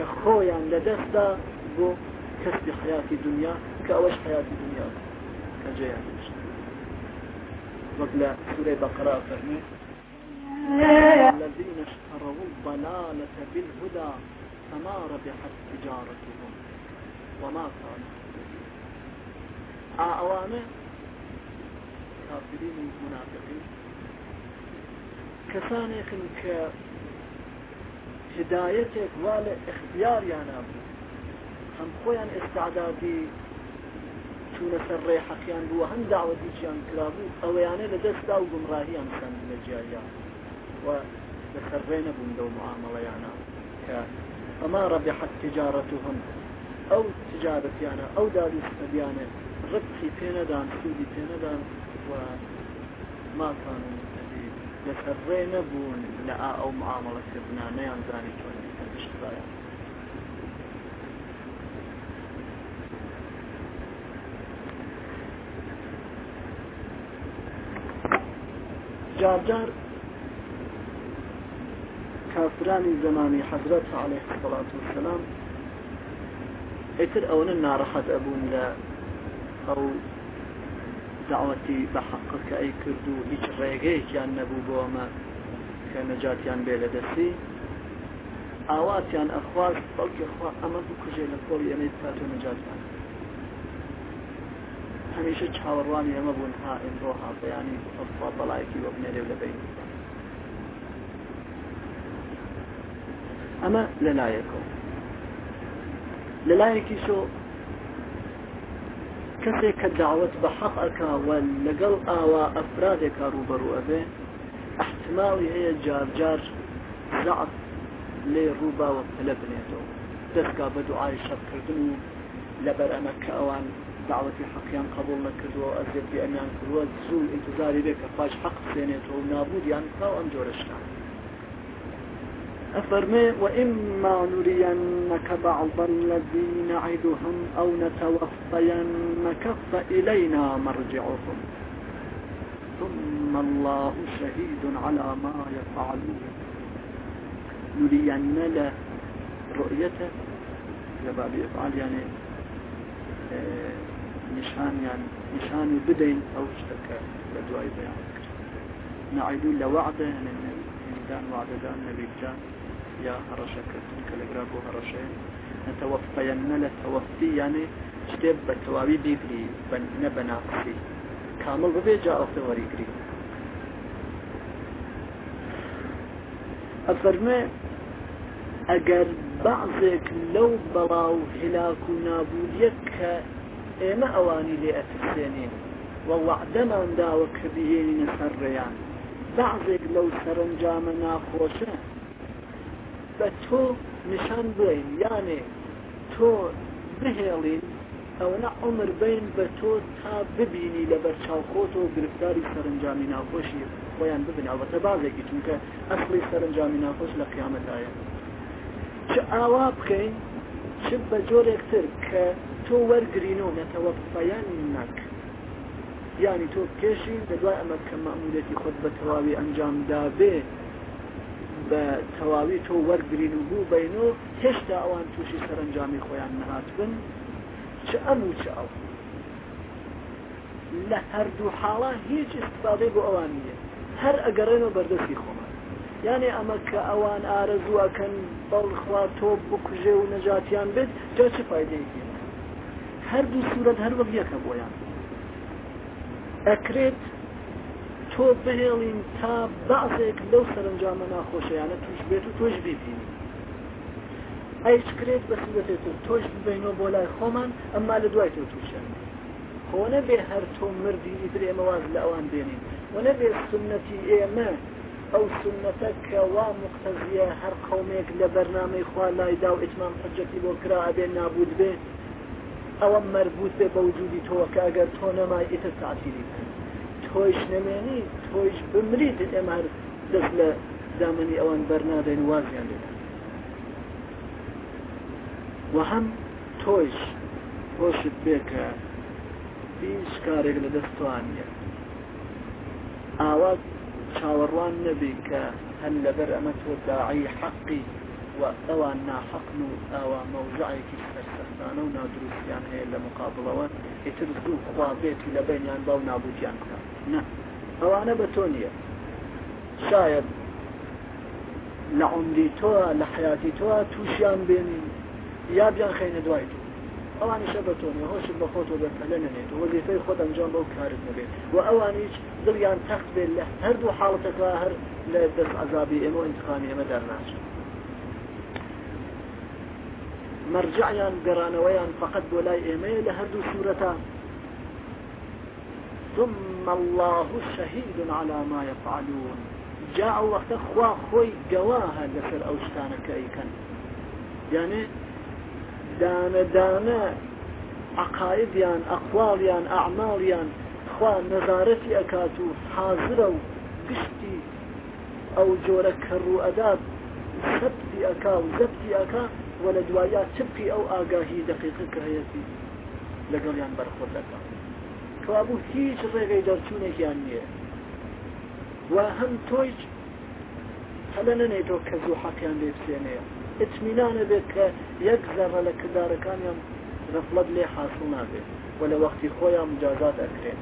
كخويا خۆیان لە بو بۆ کەسی حیاتی كأوش کە ئەوەش حیاتی دنیا کە جێیان وەک الذين اشتروا الضلالة بالهدى فما ربحت تجارتهم وما كانوا ئاوانە كافرين منافقين منافقین کەسانێکن هدایەتێک وا لە اختیاریان نبوو هەم خۆیان ئێستعدادی چوونە سەر ڕێ حەقیان بووە هەم داوەتیچیان کرابوو ئەوەیانە لە دەستدا و گومڕاهیان سند لە جیاریان و لە سەرڕێ نەبوون لەو معامەڵەیانە کە ئەما ڕەبیحەت تجارەت و هەم ئەو تجارەتیانە ئەو داویستەبیانە ڕقی پێنەدان سوودی پێنەدان و ماکان و لەسەر ڕێ نەبوون لە ئا ئەو معامەڵەکردنا نەیان زانی چۆن پێشتایە جارجار کافرانی زمانی حضرت عليه الصلاة والسلام ئیتر ئەوەنە ناڕەحەت ئەبوون لە ئەو داوەتی بە حقەکە ئەی کرد و هیچ ڕێگەیەکیان نەبوو بۆ ئەمە کە نەجاتیان بێ لە دەستی ئاواتیان ئەخواست بەڵکی خوا ئەمە بکوژێ لە پۆڵ ئەمەی بکاتۆ نەجاتمان هەمیشە چاوەڕوانی ئەمە بوون ها ئەمڕۆ هاپیانی ئەفوا بەڵایەکی وە بنێرێ لەبین ئەمە لەلایەکەوە لەلایەکی شۆ کەسێک کە داوت بە حەق ئەکاوە لەگەڵ ئاوا ئەفرادێکا ڕوبەرو ئەبێ احتماڵی هەیە جارجار زعف لێ ڕووباوە پلە بنێتەوە دەستکا بە دوعای شەبکردن و لەبەر ئەمە کە ئەوان داوەتی حەقیان قبول نەکردووە ئەزێتی ئەمیان کردووە زوو انتظاری بێ کە پاش حەق بێنێتەوە و نابودیان تا ئەم جۆرەشتان أفرمي وإما نرينك بعض الذي نعدهم أو نتوفينك فإلينا مرجعهم ثم الله شهيد على ما يفعلون نرين له رؤيته لباب يفعل يعني آه، نشان يعني نشان بدين أو اشتكى لدواء بيانك نعيدون لوعده يعني دان وعده دان نبي جان يا هەڕەشەکردن کە لەگرا بۆ هەڕەشێ نەتەوەفەیەنە لە تەوەفی یانێ شتێ بە تەواوی بیگری بەنە بەناقی کامل ببێ جا ئەوتەوەریگری ئەفەرمێ ئەگەر بەعزێک لەو بەڵاو هلاک و نابوویەک کە ئێمە ئەوانی لێ ئەترسێنین و وعدەمان داوە کە بێنینە سەر ڕێیان بعضێک لەو سەرنجامە ناخۆشە بە تۆ نیشان بین یانێ تۆ بهێڵین ئەوەنە عمر بین بە تۆ تا ببینی لە بەر چاوخۆت و گرفتاری سەرنجامی ناخۆشی خۆیان ببناوەتە بازێکی چونکە ئەسلی سەرنجامی ناخۆش لە قیامەتایە چ ئاوا بکەین چ بە جۆرێکتر کە تۆ وەرگرینەوە نەتەوە بەیانی ناک یانی تۆ کێشی دەدوای ئەمە کە مەمولەتی خۆت بە تەواوی ئەنجام دابێ بە تەواوی تۆ وەرگین و بوو بین و هێشتا ئەوان تووشی سەرنجامی خۆیان نەهات بن چ ئەم و چ ئەو لە هەردوو حاڵا هیچ استفادەی بۆ ئەوان نیە هەر ئەگەڕێنەوە بەردەستی خۆمان یانێ ئەمە کە ئەوان ئارەزووەکەن بەڵخوا تۆ بکوژێ و نەجاتیان بێت جا چه فیدەی هەردوو سوورەت هەر وەک یەکە بۆیان ئەکرێت تۆ بهێڵین تا بەعزێک لەو سەرنجامە ناخۆشەیانە توش بێت و تۆش بیبینی ئەیش کرێت بەخیبێتێت و تۆش ببینەوە بۆ لای خۆمان ئەمما لە دوای تۆ تووشێن خۆنە بێ هەر تۆ مردی ئیدرێمەواز لە ئەوان بێنین وەنە بێ سنەتی ئێمە ئەو سنەتە کە وا مختەزیە هەر قومێک لە بەرنامەی خوا لایدا و ئیتمان حجەتی بۆ کرا ئەبێ نابود بێ ئەوە مەربوط بێ بەوجودی تۆکە ئەگەر تۆ نەمای ئیتر تعسیری بکەن تۆیش نەمێنی تۆیش بمریت ئێمار دەست لە زامانی ئەوان بەرنادەین وازیان لێدا وە هەم تۆیش خۆشت بێکە هیچ کارێک لە دەستوانە ئاوا چاوەڕوان نەبی کە هەن لەبەر ئەمە تۆ داعی حەقی و ئەوان ناحقن و ئاوا مەوزعایەکی هەرسەستانە و نادروستیان هەیە لە مقابلەوە ئیتر دوو خوابێتی لە بینیان باو نابوتیان بکە نه ئەوانە بە تۆ نییە شاید لە عمری تۆ لە حیاتی تۆ تووشیان بێنی یا بیان خینە دوای تو ئەوانی شە بەتۆنی هۆشت بە خۆت و بەپەلە نێت و وەزیفەی خۆت ئەنجام بەو کارت نبێت و ئەوان هیچ دڵیان تەخت بێت لە هەردوو حاڵەتەکە هەر لە دەست عذابی ئێمە انتقامی ئەمە دەرناچێت مرجعيان برانويان فقد ولاي ايميل هردو سورتا ثم الله شهيد على ما يفعلون جاء وقت خوا خوي جواها لسر أوشتان كايكا يعني دانا دانا عقائد يان أقوال يان أعمال يان نظارتي أكاتو حاضرو قشتي أو جورك الرؤداد سبتي أكا وزبتي أكا وە لە دوایە چپی ئەو ئاگاهی دقیقی کە هەیەسی لەگەڵیان بەرخۆردەکە کەوابوو هیچ ڕێگەی دەرچوونێکیان نییە وا هەم تۆی هەلە نەنێتۆ کە زوو حەقیان لێ بسێنەیە ئتمینانە بێت کە یەک زەڕە لە کردارەکانیان غەفلت لێ حاصل نابێت و لە وەختی خۆیان مجازات ئەکرێن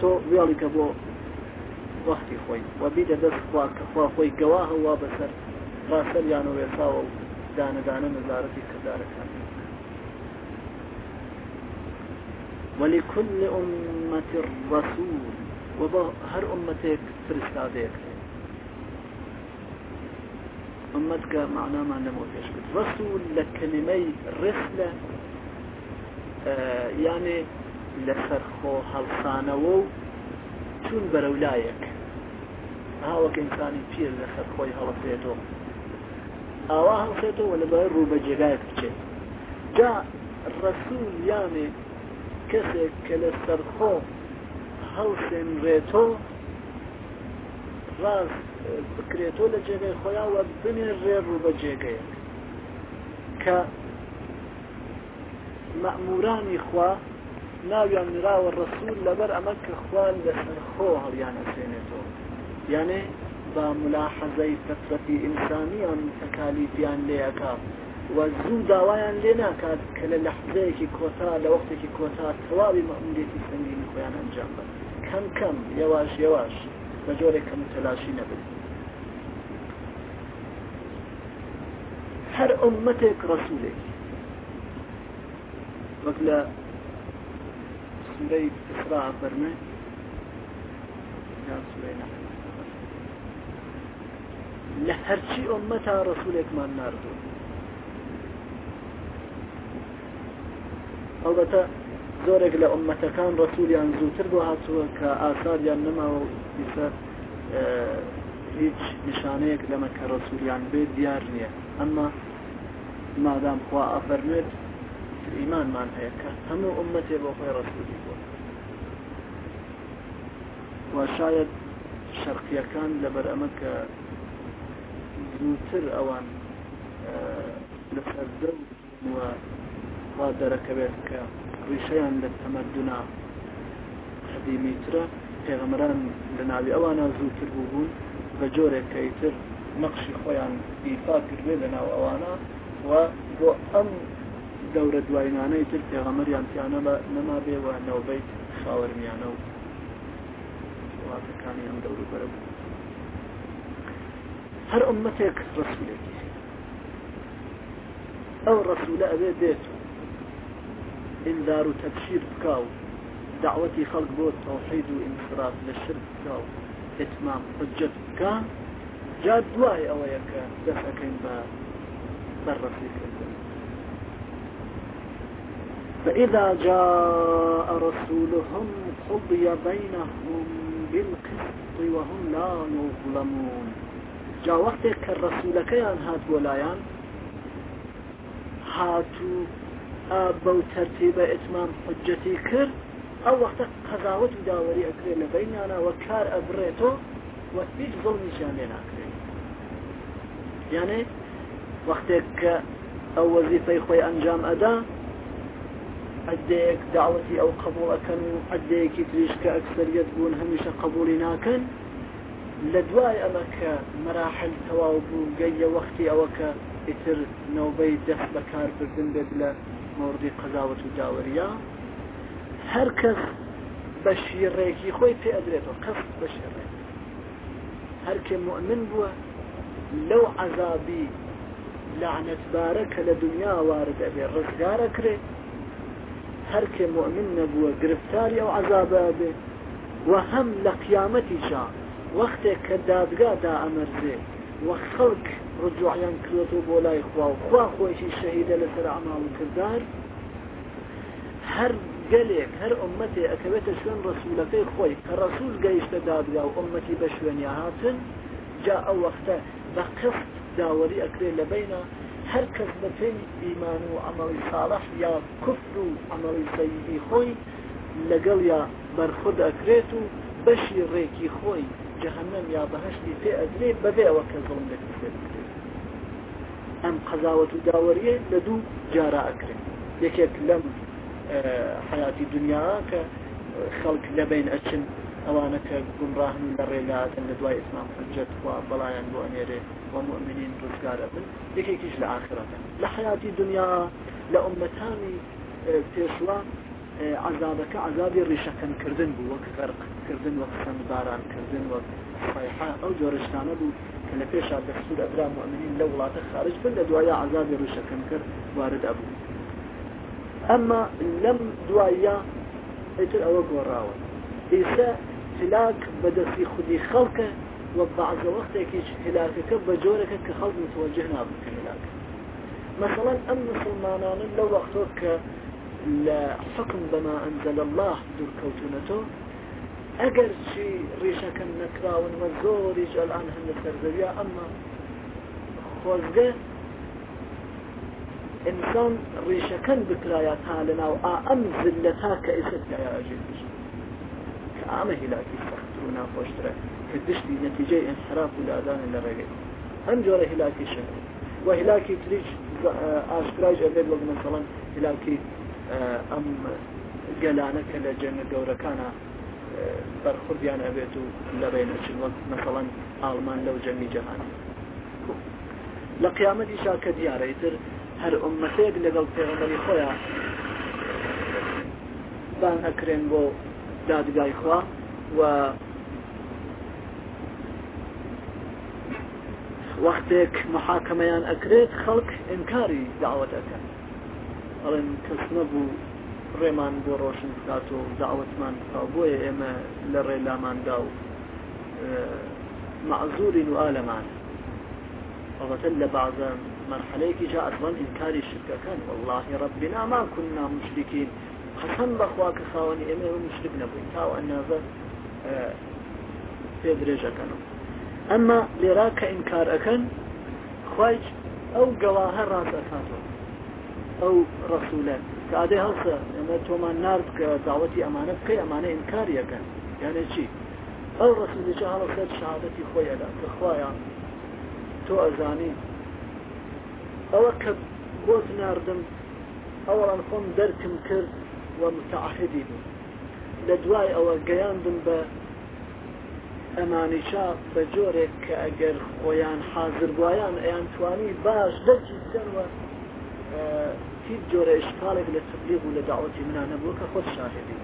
تۆ ویاڵی کە بۆ وەختی خۆی وەبی دەدەست خوا کەخوا خۆی گەواهەوا بەسەر ڕاستەریانەوە وێساوە و دانەدانە نزارەتی کردارەکان ولكل أمة الرسول وبا هر أمتك فرستادك أمتك معنى ما نموتش رسول لكلمة رسلة آه يعني لسرخو حلصانو چون برولایك هاوك انساني پیر لسرخوي حلصيتو ئاوا هەڵکێتەوە لەبای ڕوبەجێگای بچێت جا ڕسوول یانێ کەسێک کە لە سەرخۆ هەڵسێنرێتۆ ڕاست بکرێتۆ لە جێگەی خۆیاوە بنێژێ ڕوبەجێگەیە کە مەمورانی خوا ناویان نراوە ڕسوول لەبەر ئەمە کە خوال لە سەرخۆ هەڵیانە سێنێتەوە یانێ بە ملاحەزەی فەسەفی ئینسانیان تەکالیفیان لێەکە و زوو داوایان لێ ناکات کە لە لەحزەیەکی کۆتا لە وەختێکی کۆتا تەواوی مەمولێتی سنگین خۆیان ئەنجام بە کەم کەم یواش یواش بە جۆرێک کەم تەلاشی نەبێت هەر ئەمەتێک ڕسوولێک وەک لە سورەی ئسرا فەرمێ یا سورەی نەحر لە هەرچی ئۆمەتا ڕسوولێکمان نردوو ئەڵبەتە زۆرێک لە ئۆمەتەکان ڕسوولیان زووتر بۆ هاتووە کە ئاساریان نەماوە دیسە هیچ نیشانەیەک لەمە کە ڕسوولیان بێت دیار نییە ئەمما مادام خوا ئەفەرمێت ئیمانمان هەیە کە هەموو ئۆمەتێ بۆ خۆی ڕسوولی بووە واشاید شەرقیەکان لەبەر ئەمە کە زووتر ئەوان لەسەر وا دەرەکەوێت کە ڕیشەیان لە تەمەدونا قدیمیترە پێغەمەران لە ناوی ئەوانە زووتر بووبوون بە جۆرێکەیتر نەقشی خۆیان ئیفا کردوێ لە ناو ئەوانە و بۆ ئەم دەورە دوایانەی تر پێغەمەریان پیانە بە نەما بێ و نەوبەی خاوەرمیانە و وڵاتەکانی ئەم دەوروبەرە بوو هر أمتك رسولك أو رسول أبي بيته إنذار تبشير بكاو دعوتي خلق بوت توحيد وإنفراد للشرك بكاو إتمام حجة بكا جاد دواي أويك دفعكين فيك فإذا جاء رسولهم قضي بينهم بالقسط وهم لا يظلمون جا وەختێک کە ڕسوولەکەیان هاتووە لایەن هاتوو بەو تەرتیبە ئتمان حجەتی کرد ئەو وەختە قەزاوت و داوەری ئەکرێ لە بینیانەوە کار ئەبرێتەوە وە هیچ زڵنیشان لێ ناکرێت یانێ وەختێک کە ئەو وەزیفەی خۆی ئەنجام ئەدا عدەیەک داوەتی ئەو قبولەکەن و عدەیەکی تریش کە ئەکسەریت بوون هەمیشە قبولی ناکەن لدواي أمك مراحل توابو جي وقتي أوك إتر نوبي دف بكار بردن ببلا موردي قضاوة داوريا هركز بشير ريكي خوي في أدريتو قف بشير ريكي هرك مؤمن بوا لو عذابي لعنة بارك لدنيا وارد أبي رزقارك ري هرك مؤمن بوا قرفتاري أو عذاب أبي وهم لقيامتي شاعر وەختێک کە دادگادا ئەمەرزێ وە خەڵک ڕجوعیان کردەوە بۆ لای خوا و خوا خۆشی شەهیدە لەسەر ئەماڵ کردار هەر گەلێک هەر ئەمەتێ ئەکەوێتە شوێن ڕسوولەکەی خۆی کە ڕسوول گەیشتە دادگا و ئەمەتی بە شوێنیا هاتن جا ئەو وەختە بە قفت داوەری ئەکرێ لە بینە هەر کەس بە پێی ئیمان و ئەمەڵی ساڵح یا کوفر و ئەمەڵی سەیدی خۆی لەگەڵ یا بەرخود ئەکرێت و بەشی ڕێکی خۆی جەهنم یا بەهشتی پێ ئەدرێ بەبێ ئەوە کە زڵم دەکرێت ئەم قەزاوەت و داوەریە لە دوو جارە ئەکرێت یەکێک لەم حياتی دنیا کە خەڵک لەبین ئەچن ئەوانە کە گمڕاهن لە ڕێلاتن لە دوای ئسلام حجت خوا بەڵیان بۆ ئەنێرێ و مؤمنین ڕزگارە بن یەکێکیش لە ئاخرەتن لە حياتی دنیا لە عمەتانی پێشوا عذابەکە عذابی ڕیشەکەنکردن بوو وەک فەرق کردن و قسم باران کردن و صیحه او جورشتانه بود که لپیش دستور ابرا مؤمنین لولات خارج بند دوایا عذاب روشکن کرد وارد ابو اما لم دوایا اتر او گوراوه ایسا هلاك بدسي خدي خلقه وبعض وقتك هلاكك بجورك كخلق متوجهنا بك هلاك مثلا أم مسلمان لو وقتك لحكم بما أنزل الله دور كوتونته اگر چی ڕیشەکەم نەکراون وە زۆری جەلان هەن سەرزەویا ئەمما خۆزگە ئینسان ڕیشەکەن بکرایە تا لەناو ئا ئەم زلە تا کە ئیسەت لایژێ کە ئامە هیلاکی سەخت و خوشتره که دشتی نتیجه انحراف و لادان لە ڕێگەی ئەم جۆرە هیلاکی شەکە و هیلاکی تریج ئاشکراژ ئەبێت وەک مەسەڵەن هیلاکی ام گلانه کە لە دوره گەورەکانە بەرخوردیان ئەبێت و لەبێنەچین وەک مەسەڵەن ئالمان لەو جەمی جەهان لە قیامەتی شاکە دیارەیتر هەر عمەتەیەک لەگەڵ پێغەمەری خۆیان بان ئەکرێن بۆ دادگای خوا و وەختێک محاکەمەیان ئەکرێت خەڵک ئینکاری داوەتەکەن ئەڵێن کەس نەبوو ڕێمان بۆ ڕۆشن بکات و داوتمان بکا بۆیە ئێمە لە ڕێلاماندا و معزورین و ئالەمان وەتل لە بعضە مرحلەیەکی جا ئەتوان ئینکاری شکەکەن واللهی ڕبنا ما كنا مشرکین قسم بەخوا کە خاوەنی ئێمە مشرک نەبووین تاو ئەنازە پێ درێژەکەنم ئەمما لێرا کە ئینکارەکەن خوای ئەو گەواهە ڕاستەکاتەوە ئەو ڕسوولە کە ئادێ هەڵسە ئەمە تۆمان نرد کە داوەتی ئەمانە بکەی ئەمانە ئینکاریەکەن یانە چی ئەو ڕسوولێکی هەڵسەر شهادەتی خۆیەدا کەخوایان تۆ ئەزانی ئەوە کە بۆت نردم ئەوڵان خۆم دەرکم کرد و متعاهدی بوو لە دوای ئەوە گەیاندم بە ئەمانیشا بە جۆرێک کە ئەگەر خۆیان حاضر بوایان ئەیان توانی باش دەرکی بکەنوە هیچ جۆرە ئشکالێک لە تبلیغ و لە داوەتی منان نەبوو کە خۆت شاهدی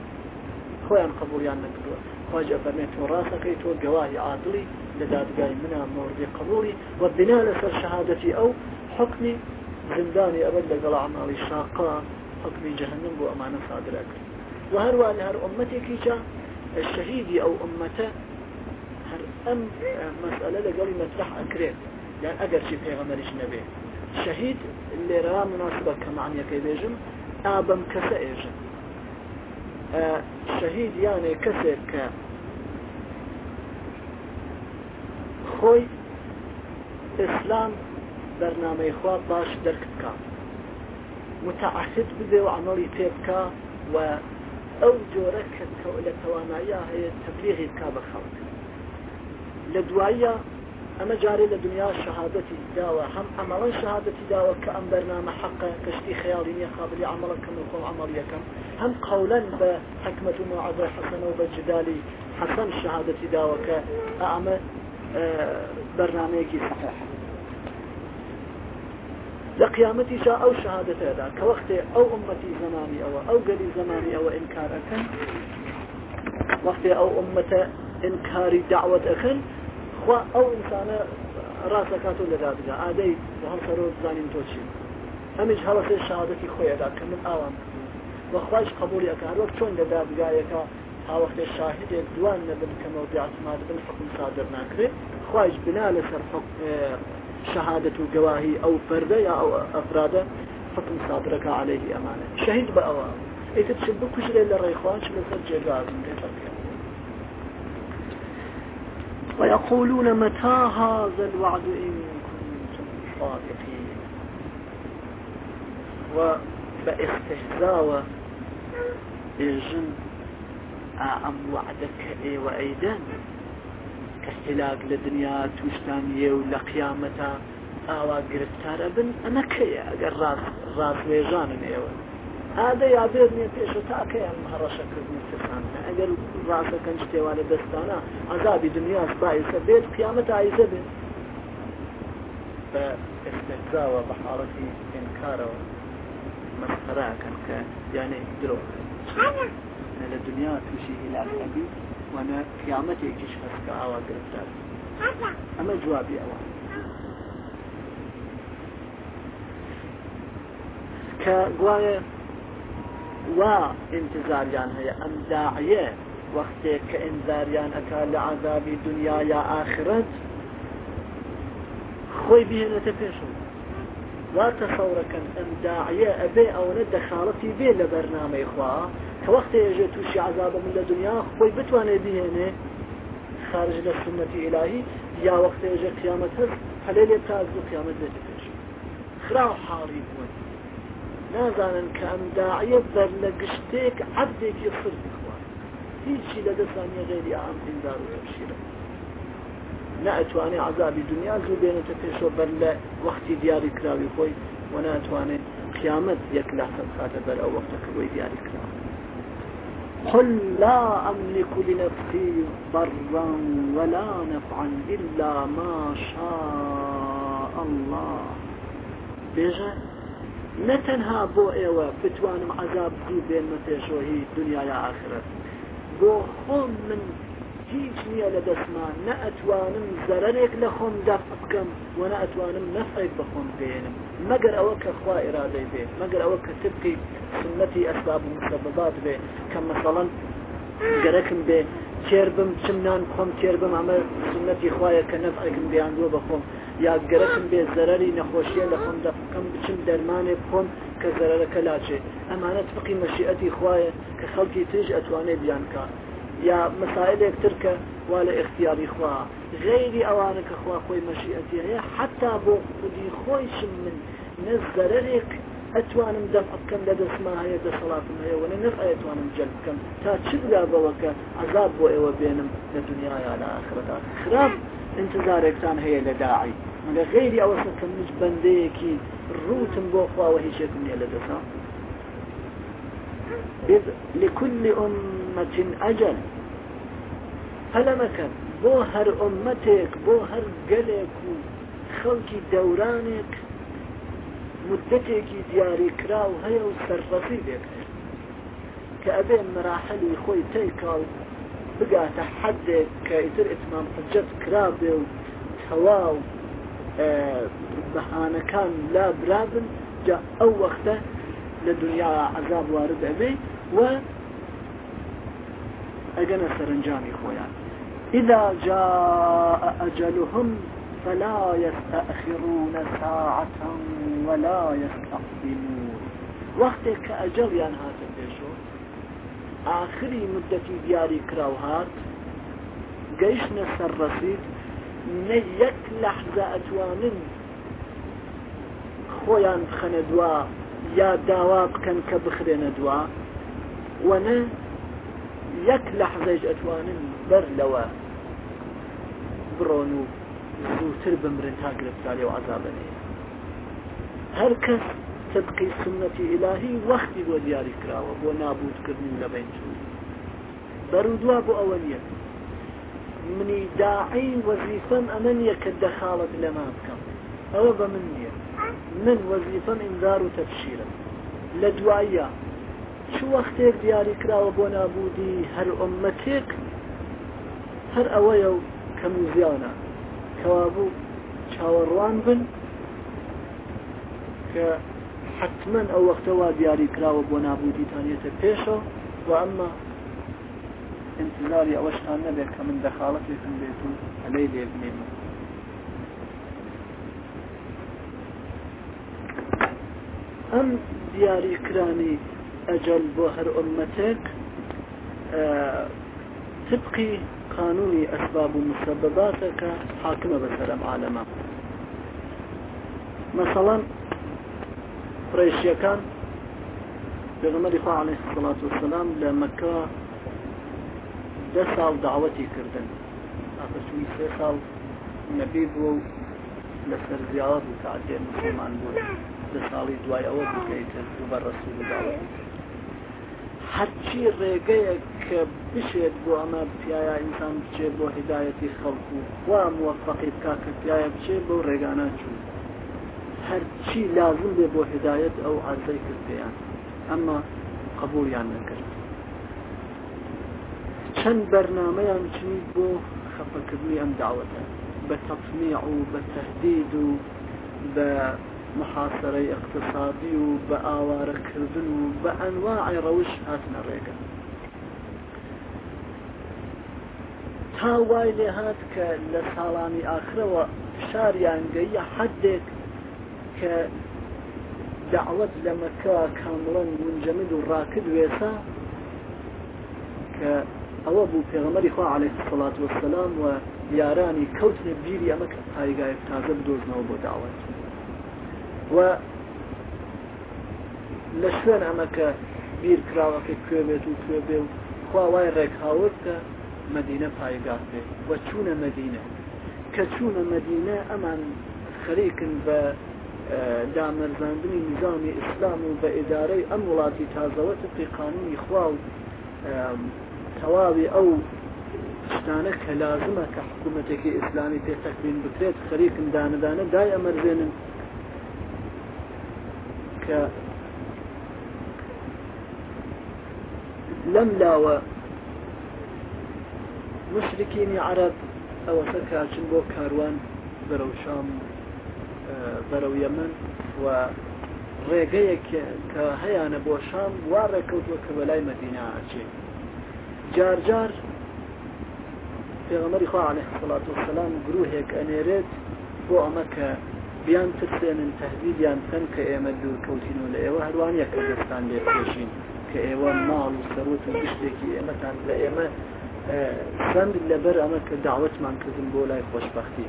خۆیان قبولیان نکردووە خواجە فەرمێت تۆ ڕاستەکەی تۆ گەواهی عادڵی لە دادگای منە مۆردی قبولی و بنا لەسەر شهادەتی ئەو حکمی زندانی ئەبد لەگەڵ عماڵی شاقا حکمی جەهنم بۆ ئەمانە سادرا کرد و هەروان هەر ئومەتێکی جا شەهیدی ئەو ئومەتە هەر ئەم مەسئلە لەگەڵی مەترح ئەکرێت یان ئەگەر چی پێغەمەریش نەبێت شەهید لێرە مناسبە کەمانیەکەی بێژم ئابم کەسە ئێژم شەهید یانێ کەسێک کە خۆی ئیسلام بەرنمەی خوا باش دەرککە متعحد ببێ و عملی پێ بکە و ئەو جۆرە کە لە توانایی هەیە تەبلیغی بکە بە خەڵک لە دوایە اما جاري لدنيا شهادتي داوى هم عملا شهادتي داوى كأم برنامه حقا كشتي خيالي يقابل قابل عملا كم يقول عمليا كم هم قولا بحكمة معاذ حسن وبجدالي حسن شهادتي داوى كأم اه، برنامجي صحيح لقيامتي شاء او شهادتي دا كوقت او امتي زماني او او قلي زماني او انكار اكن وقت او امتي انكاري دعوة اكن و ئەو ئینسانە ڕاست لە کاتۆ لەدابدا ئادەی بە هەم سەرۆ زانین تۆ چی ئەمیش هەڵەسێ شادەتی خۆیدا کە من ئاوام بەخواش قبولی ئەکار وەک چۆن لەدابگایەکە هاوەختێ شاهدێک دوان نەبن کەمەوە بیاعتماد بن حکم سادر ناکرێت خواش بنا لەسەر شهادة وجواهي أو فردة أو أفراد حكم صادرك عليه أمانة شهيد بأوام إذا تشبه كشري للريخوان شبه سجل عظيم ويقولون متى هذا الوعد إن كنتم صادقين وباستهزاء الجن أم وعدك إي وأيدان كاستلاق لدنيا توشتانية قيامتها أوا گرفتارە بن أنا كي ئەگەر راس راس وێژانن إيوه ئادە یادێنێ پێشتاکە یان هەڕەشەکردنی سخانە ئەگەر ڕاستەکەن شتێوانە دەستانە ئازابی دنیاس باعیسە بێت قیامەت ئایزە بێت بە استهزاوە بە حاڵەتی ئینکارەوە مەسخەراکەن کە یانێ درۆکە لە دنیا تووشی هیلاکەبی وانە قیامەتێکیش هەستکە ئاوا گرفتار ئەمە آه. جوابی ئەوە کە گوایە و انتظاریان هەیە ئەم داعە وەختێک کە ئەنزاریان ئەکا لە عذابی دنیا یا ئاخرەت خۆی بهێنێتە پێشم واتە خەورەکەن ئەم داعە ئەبێ ئەوەنە دەخاڵەتی بێ لە بەرنامەی خوا کە وەختێ ێژێ تووشی عذابە من لە دنیا خۆی بتوانێت بهێنێ خارج لە سنەتی ئلهی یا وەختێ ێژە قیامەت هەست هەلێ لێ تاز و قیامەت دێتە پێش خراو حاڵی بوون نازانن کە ئەم داعیە بەر عبدك يصر عبدێکی خرد بخوات هیچی لە دەسانی غێری ئام دیندار و تەبشیرە نەتوانێت عذابی دنیا زوو بێنێتە پێشۆ بەر لە دياري كراوي کراوی خۆی و ناتوانێت قیامەت یەک لاسەم وقتك بەر ئەو قل لا أملك لنفسي ضرا ولا نفعا إلا ما شاء الله بيجا نەتەنها بۆ ئێوە بتوانم عذاب دوو بێنمە پێشۆهی دنیای ئاخرەت بۆ خۆم من هیچ نییە لە دەستمان نە ئەتوانم زەرەرێک لە خۆم دەف بکەم و نە ئەتوانم نەفعێک بە خۆم بێنم مەگەر ئەوە کە خوا ئێرادەی بێ مەگەر ئەوە کە تبقی سنەتی ئەسباب مسەبات بێ کە مەسەڵەن گەرەکم بێ تێر بم چمنان خۆم تێر بم ئەمە سنەتی خوایە کە نەفعێکم بیاندووە بە خۆم یا گەرەم بێ زەرری نەخۆشیە لە خۆم دەفقم بچم دەرمانێ بخۆم کە زەرەکە لاچێ ئەمانە فقی مەشیئەتی خوایە کە خەڵکی تێژ ئەتوانێ بیانکە یا مەساائلێکتر کە وا لە اختیاری خوا غیری ئەوانە کە خوا خۆی مەشیئەتی هەیە حتا بۆ خودی خۆیشم من نە زەرێک ئەتوانم دەم بکەم لە دەستما هەیە دەسەڵاتم هەیە وە نەق ئەتوانم جەل بکەم تا چ بلا بەوەکە عذاب بۆ ئێوە بێنم لە دنیای لە ئاخرەدا خراپ انتظارك تان هي لداعي من غير أوصف مش بنديك روت بوخوا وهي شيء من يلدسا إذ لكل أمة أجل هل مكان بوهر أمتك بوهر قلك خلق دورانك مدتك دياري كراو هي وسرفتي بك كأبين مراحل خوي تيكاو بقى تحدد كيتر اتمام ئیتمام كرابي وتواو و تەواو آه، كان لا برابن جاء او وقته لدنيا عذاب وارد ابي و ئەگەنە سەرنجامی خويا إذا جاء أجلهم فلا يستأخرون ساعة ولا يستقدمون وقتك أجل ينهات بيشو ئاخری مدەتی دیاری کراو هات گەیشتە سەرڕەسید نە یەک لەحزە ئەتوانن خۆیان بخەنە دووە یا داوا بکەن کە بخرێنە دووە وەنە یەک لە حەزەیش ئەتوانن بەر لەوە بڕۆن و زووتر بمرن تا گرفتاری و عذابەنێ هەر کەس تبقی سنەتی ئیلاهی وەختی بۆ دیاری کراوە بۆ نابودکردنی لە بین بەرودوا بۆ ئەوە نیە منی داعی وەزیفەم ئەمە نیە کە دەخاڵت لەما بکەم ئەوە بە من نییە من وەزیفەم ئینزار و تەبشیرم لە دواییە چ وەختێک دیاری کراوە بۆ نابودی هەر ئۆمەتێک هەر ئەوەیە و کەم زیانە کەوابوو چاوەڕوان بن کە حتما ئەو وەختەوە دیاری کراوە بۆ نابودی تانیێتە پێشەوە و ئەمما انتظاری ئەوەشتان نەبێت کە من دەخاڵەتێکم بێت و ئەلەی لێبنێمە ئەم دیاریکرانی ئەجل بۆ هەر ئۆمەتێک تبقی قانونی ئەسباب و مسەبباتە کە حاکمە بەسەرم عالەمە مەسەڵەن قڕیشیەکان پێغەمەری خوا عەلەیهی سەڵات وەسەلام لە مەکە دە ساڵ داوەتی کردن ئاپەچووی سێ ساڵ نەبی بووە و لەسەر زیاوە و تعدێ مسلمان بوو دە ساڵی دوای ئەوە بکەیتە دوو بە ڕسوول داوەتی هەرچی ڕێگەیەک کە بشێت بۆ ئەمە پیاە ئینسان بچێت بۆ هدایەتی خەڵکو و وا موەفقی بکا کە پیاە بچێت بەو ڕێگانە چوو هەرچی لازم بێ بۆ هدایت ئەو عرضەی کرد پێیان ئەمما قبولیان نەکرد چەند بەرنمەیان چنیت بۆ خەپەکردنی ئەم داوەتە بە تەفمیع و بە تهدید و بە محاصرەی اقتصادی و بە ئاوارەکردن و بە ئەنواعی ڕەوش هاتنە ڕێگە تا وای لێ هات کە لە ساڵامی ئاخرەوە شاریانگەیە حدێک کە دعوت لە مەکەوە کامڵەن منجەمد و ڕاکرد وێسا کە ئەوە بوو پێغەمەری خوا عليه سڵات وسلام و یارانی کەوتنە بیری ئەمە کە پایگای تازە بدۆزنەوە بۆ داوەت و لە شوێن ئەمە کە بیر کراوەکە کوێ بێت و کوێ بێ و خوا وای ڕێکهاوردە مدینە پایگات بێ و چوونە مدینە کە چوونە مدینە ئەمان خەریکن بە دامەرزاندنی نظامی ئیسلام و بە ئێدارەی ئەم وڵاتی تازەوە تقی قانونی خوا و تەواوی ئەو شتانە کە لازمە کە حکوومەتێکی ئیسلامی پێ تەکبین بکرێت خەریکم دانەدانە دای ئەمەرزێنن کە لەم لاوە مشرکینی عرب ئەوەسە کاچن بۆ کاروان بەرەو شام و بەرەو یەمن و ڕێگەیەک کە هەیەە بۆ شام وا ڕێککەوتوە کە بەلای مەدیناچێ جارجار پێغەمەری خوانێ حڵات وسلام گرروهێک ئەنێرێت بۆ ئەمە کە بیان ترسێنن تهدیدیان کەن کە ئێمە دوور کەوتین و لە ئێوە هەروان یەکە دەستان لێ پێشین کە ئێوە ماڵ و سەرۆت و گشتێکی ئێمەتان لە ئێمە سند لەبەر ئەمە کە داوتمان کردن بۆ لای خۆشببختی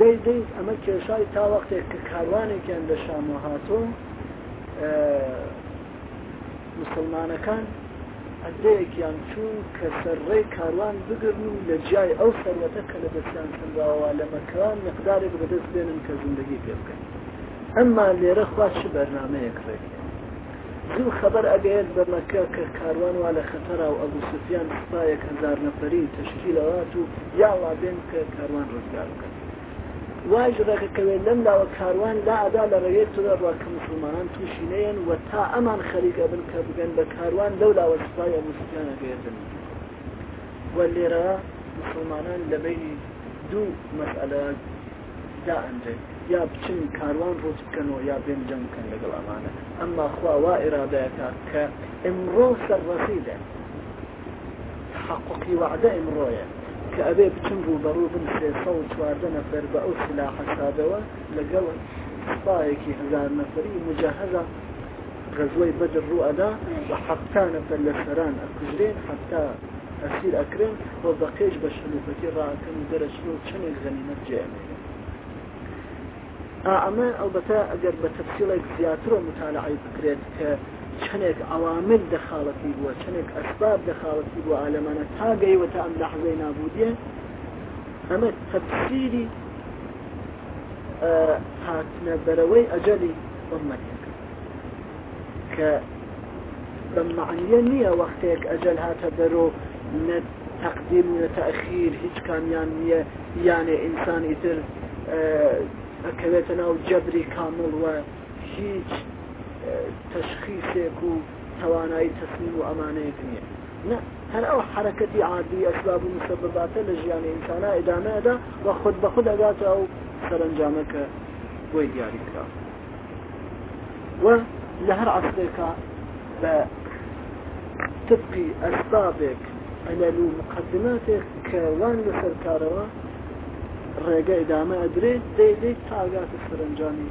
دەی دەی ئەمە کێشای تا وەختێک کە کاروانێکیان لە شامۆ هاتووم مسلمانەکان ئەدەیەکیان چوون کە سەرڕێی کاروان بگرن و لە جیای ئەو سەرەتە کە لە دەستیان کرداوە لە مەکەوان مقدارێک بەدەست بێنن کە زندگی پێ بکەین ئەمما لێرە خواش بەرنمەیەک ڕێک زوو خبر ئەگەیت بە مەکە کە کاروان وا لە خەتەرا و ئەبوو سفیان سپایەک هزار نەفری تەشکیلەوات و یاڵا بێن کە کاروان ڕزگار بکە واجرەکە کەوێ لەم لاوە کاروان لا ئەدا لە ڕێوێت تۆدا ڕواکە مسلمانان تووشینەیەن و تا ئەمان خەریکە بن کە بگەن بە کاروان لەو لاوە سوپایە مسلمانە گێدن وە لێرە مسلمانان لە بینی دوو دا ئەنجێت یا بچین کاروان ڕۆژ بکەنەوە یا بێن جەم بکەن لەگەڵ ئەمانە ئەمما خواوا ئێرادەیەەکە کە ئمڕۆ سەرڕەسیدە حقوقی وعدە ئمڕۆیە کە ئەبێ بچم بوو بەڕوو بن سێسە و چواردە نەفەر بە ئەو سلا حسابەوە لەگەڵ سپایەکی هزار نەفری مجهزە غەزوەی بەدر ڕوئدا بە حەفتا نەفەر لە سەران ئەکوژرێن حەفتا ئەسیر ئەکرێن بۆ بەقێش بە شلوپەتی ڕاکەن و دەرەچن و چنێک زەنیمەت جێنێن ئەمە ئەلبەتە ئەگەر بە تەفسیڵێک زیاترۆ متالعی بکرێت کە چەندێک ئەوامر دەخاڵەتی بووە چەندێک ئەسباب دەخاڵەتی بووە ئالەمانە تاگەیوە تا ئەم لەحزەی نابودیە ئەمە تەفسیری هاتنە بەرەوەی ئەجەلی ئەمەتێک کە بە معنیە نییە وەختێک ئەجل هاتە بەرۆ نەت تقدیم و تأخیر هیچ کامیان نییە یانێ ئینسان ئیتر ئەکەوێتە ناو جەبری کامڵ وە هیچ تشخیصێک و توانایی تەسمیم و ئەمانەیەک نییە نه هەر ئەو حرکەتی عادی ئەسباب و مسبباتە لە ژیان ئینسانە ئەدامەدا بە خود بە خود ئەگاتە ئەو سەرنجامەکە بۆی دیاریکرا وە لە هەر عستێکە بە تبقی ئەسبابێک ئەلەل و مقدماتێک کەوان لەسەر کارەوە ڕێگە ئەدامە ئەدرێت دەیدەیت تاگاتە سەرنجانی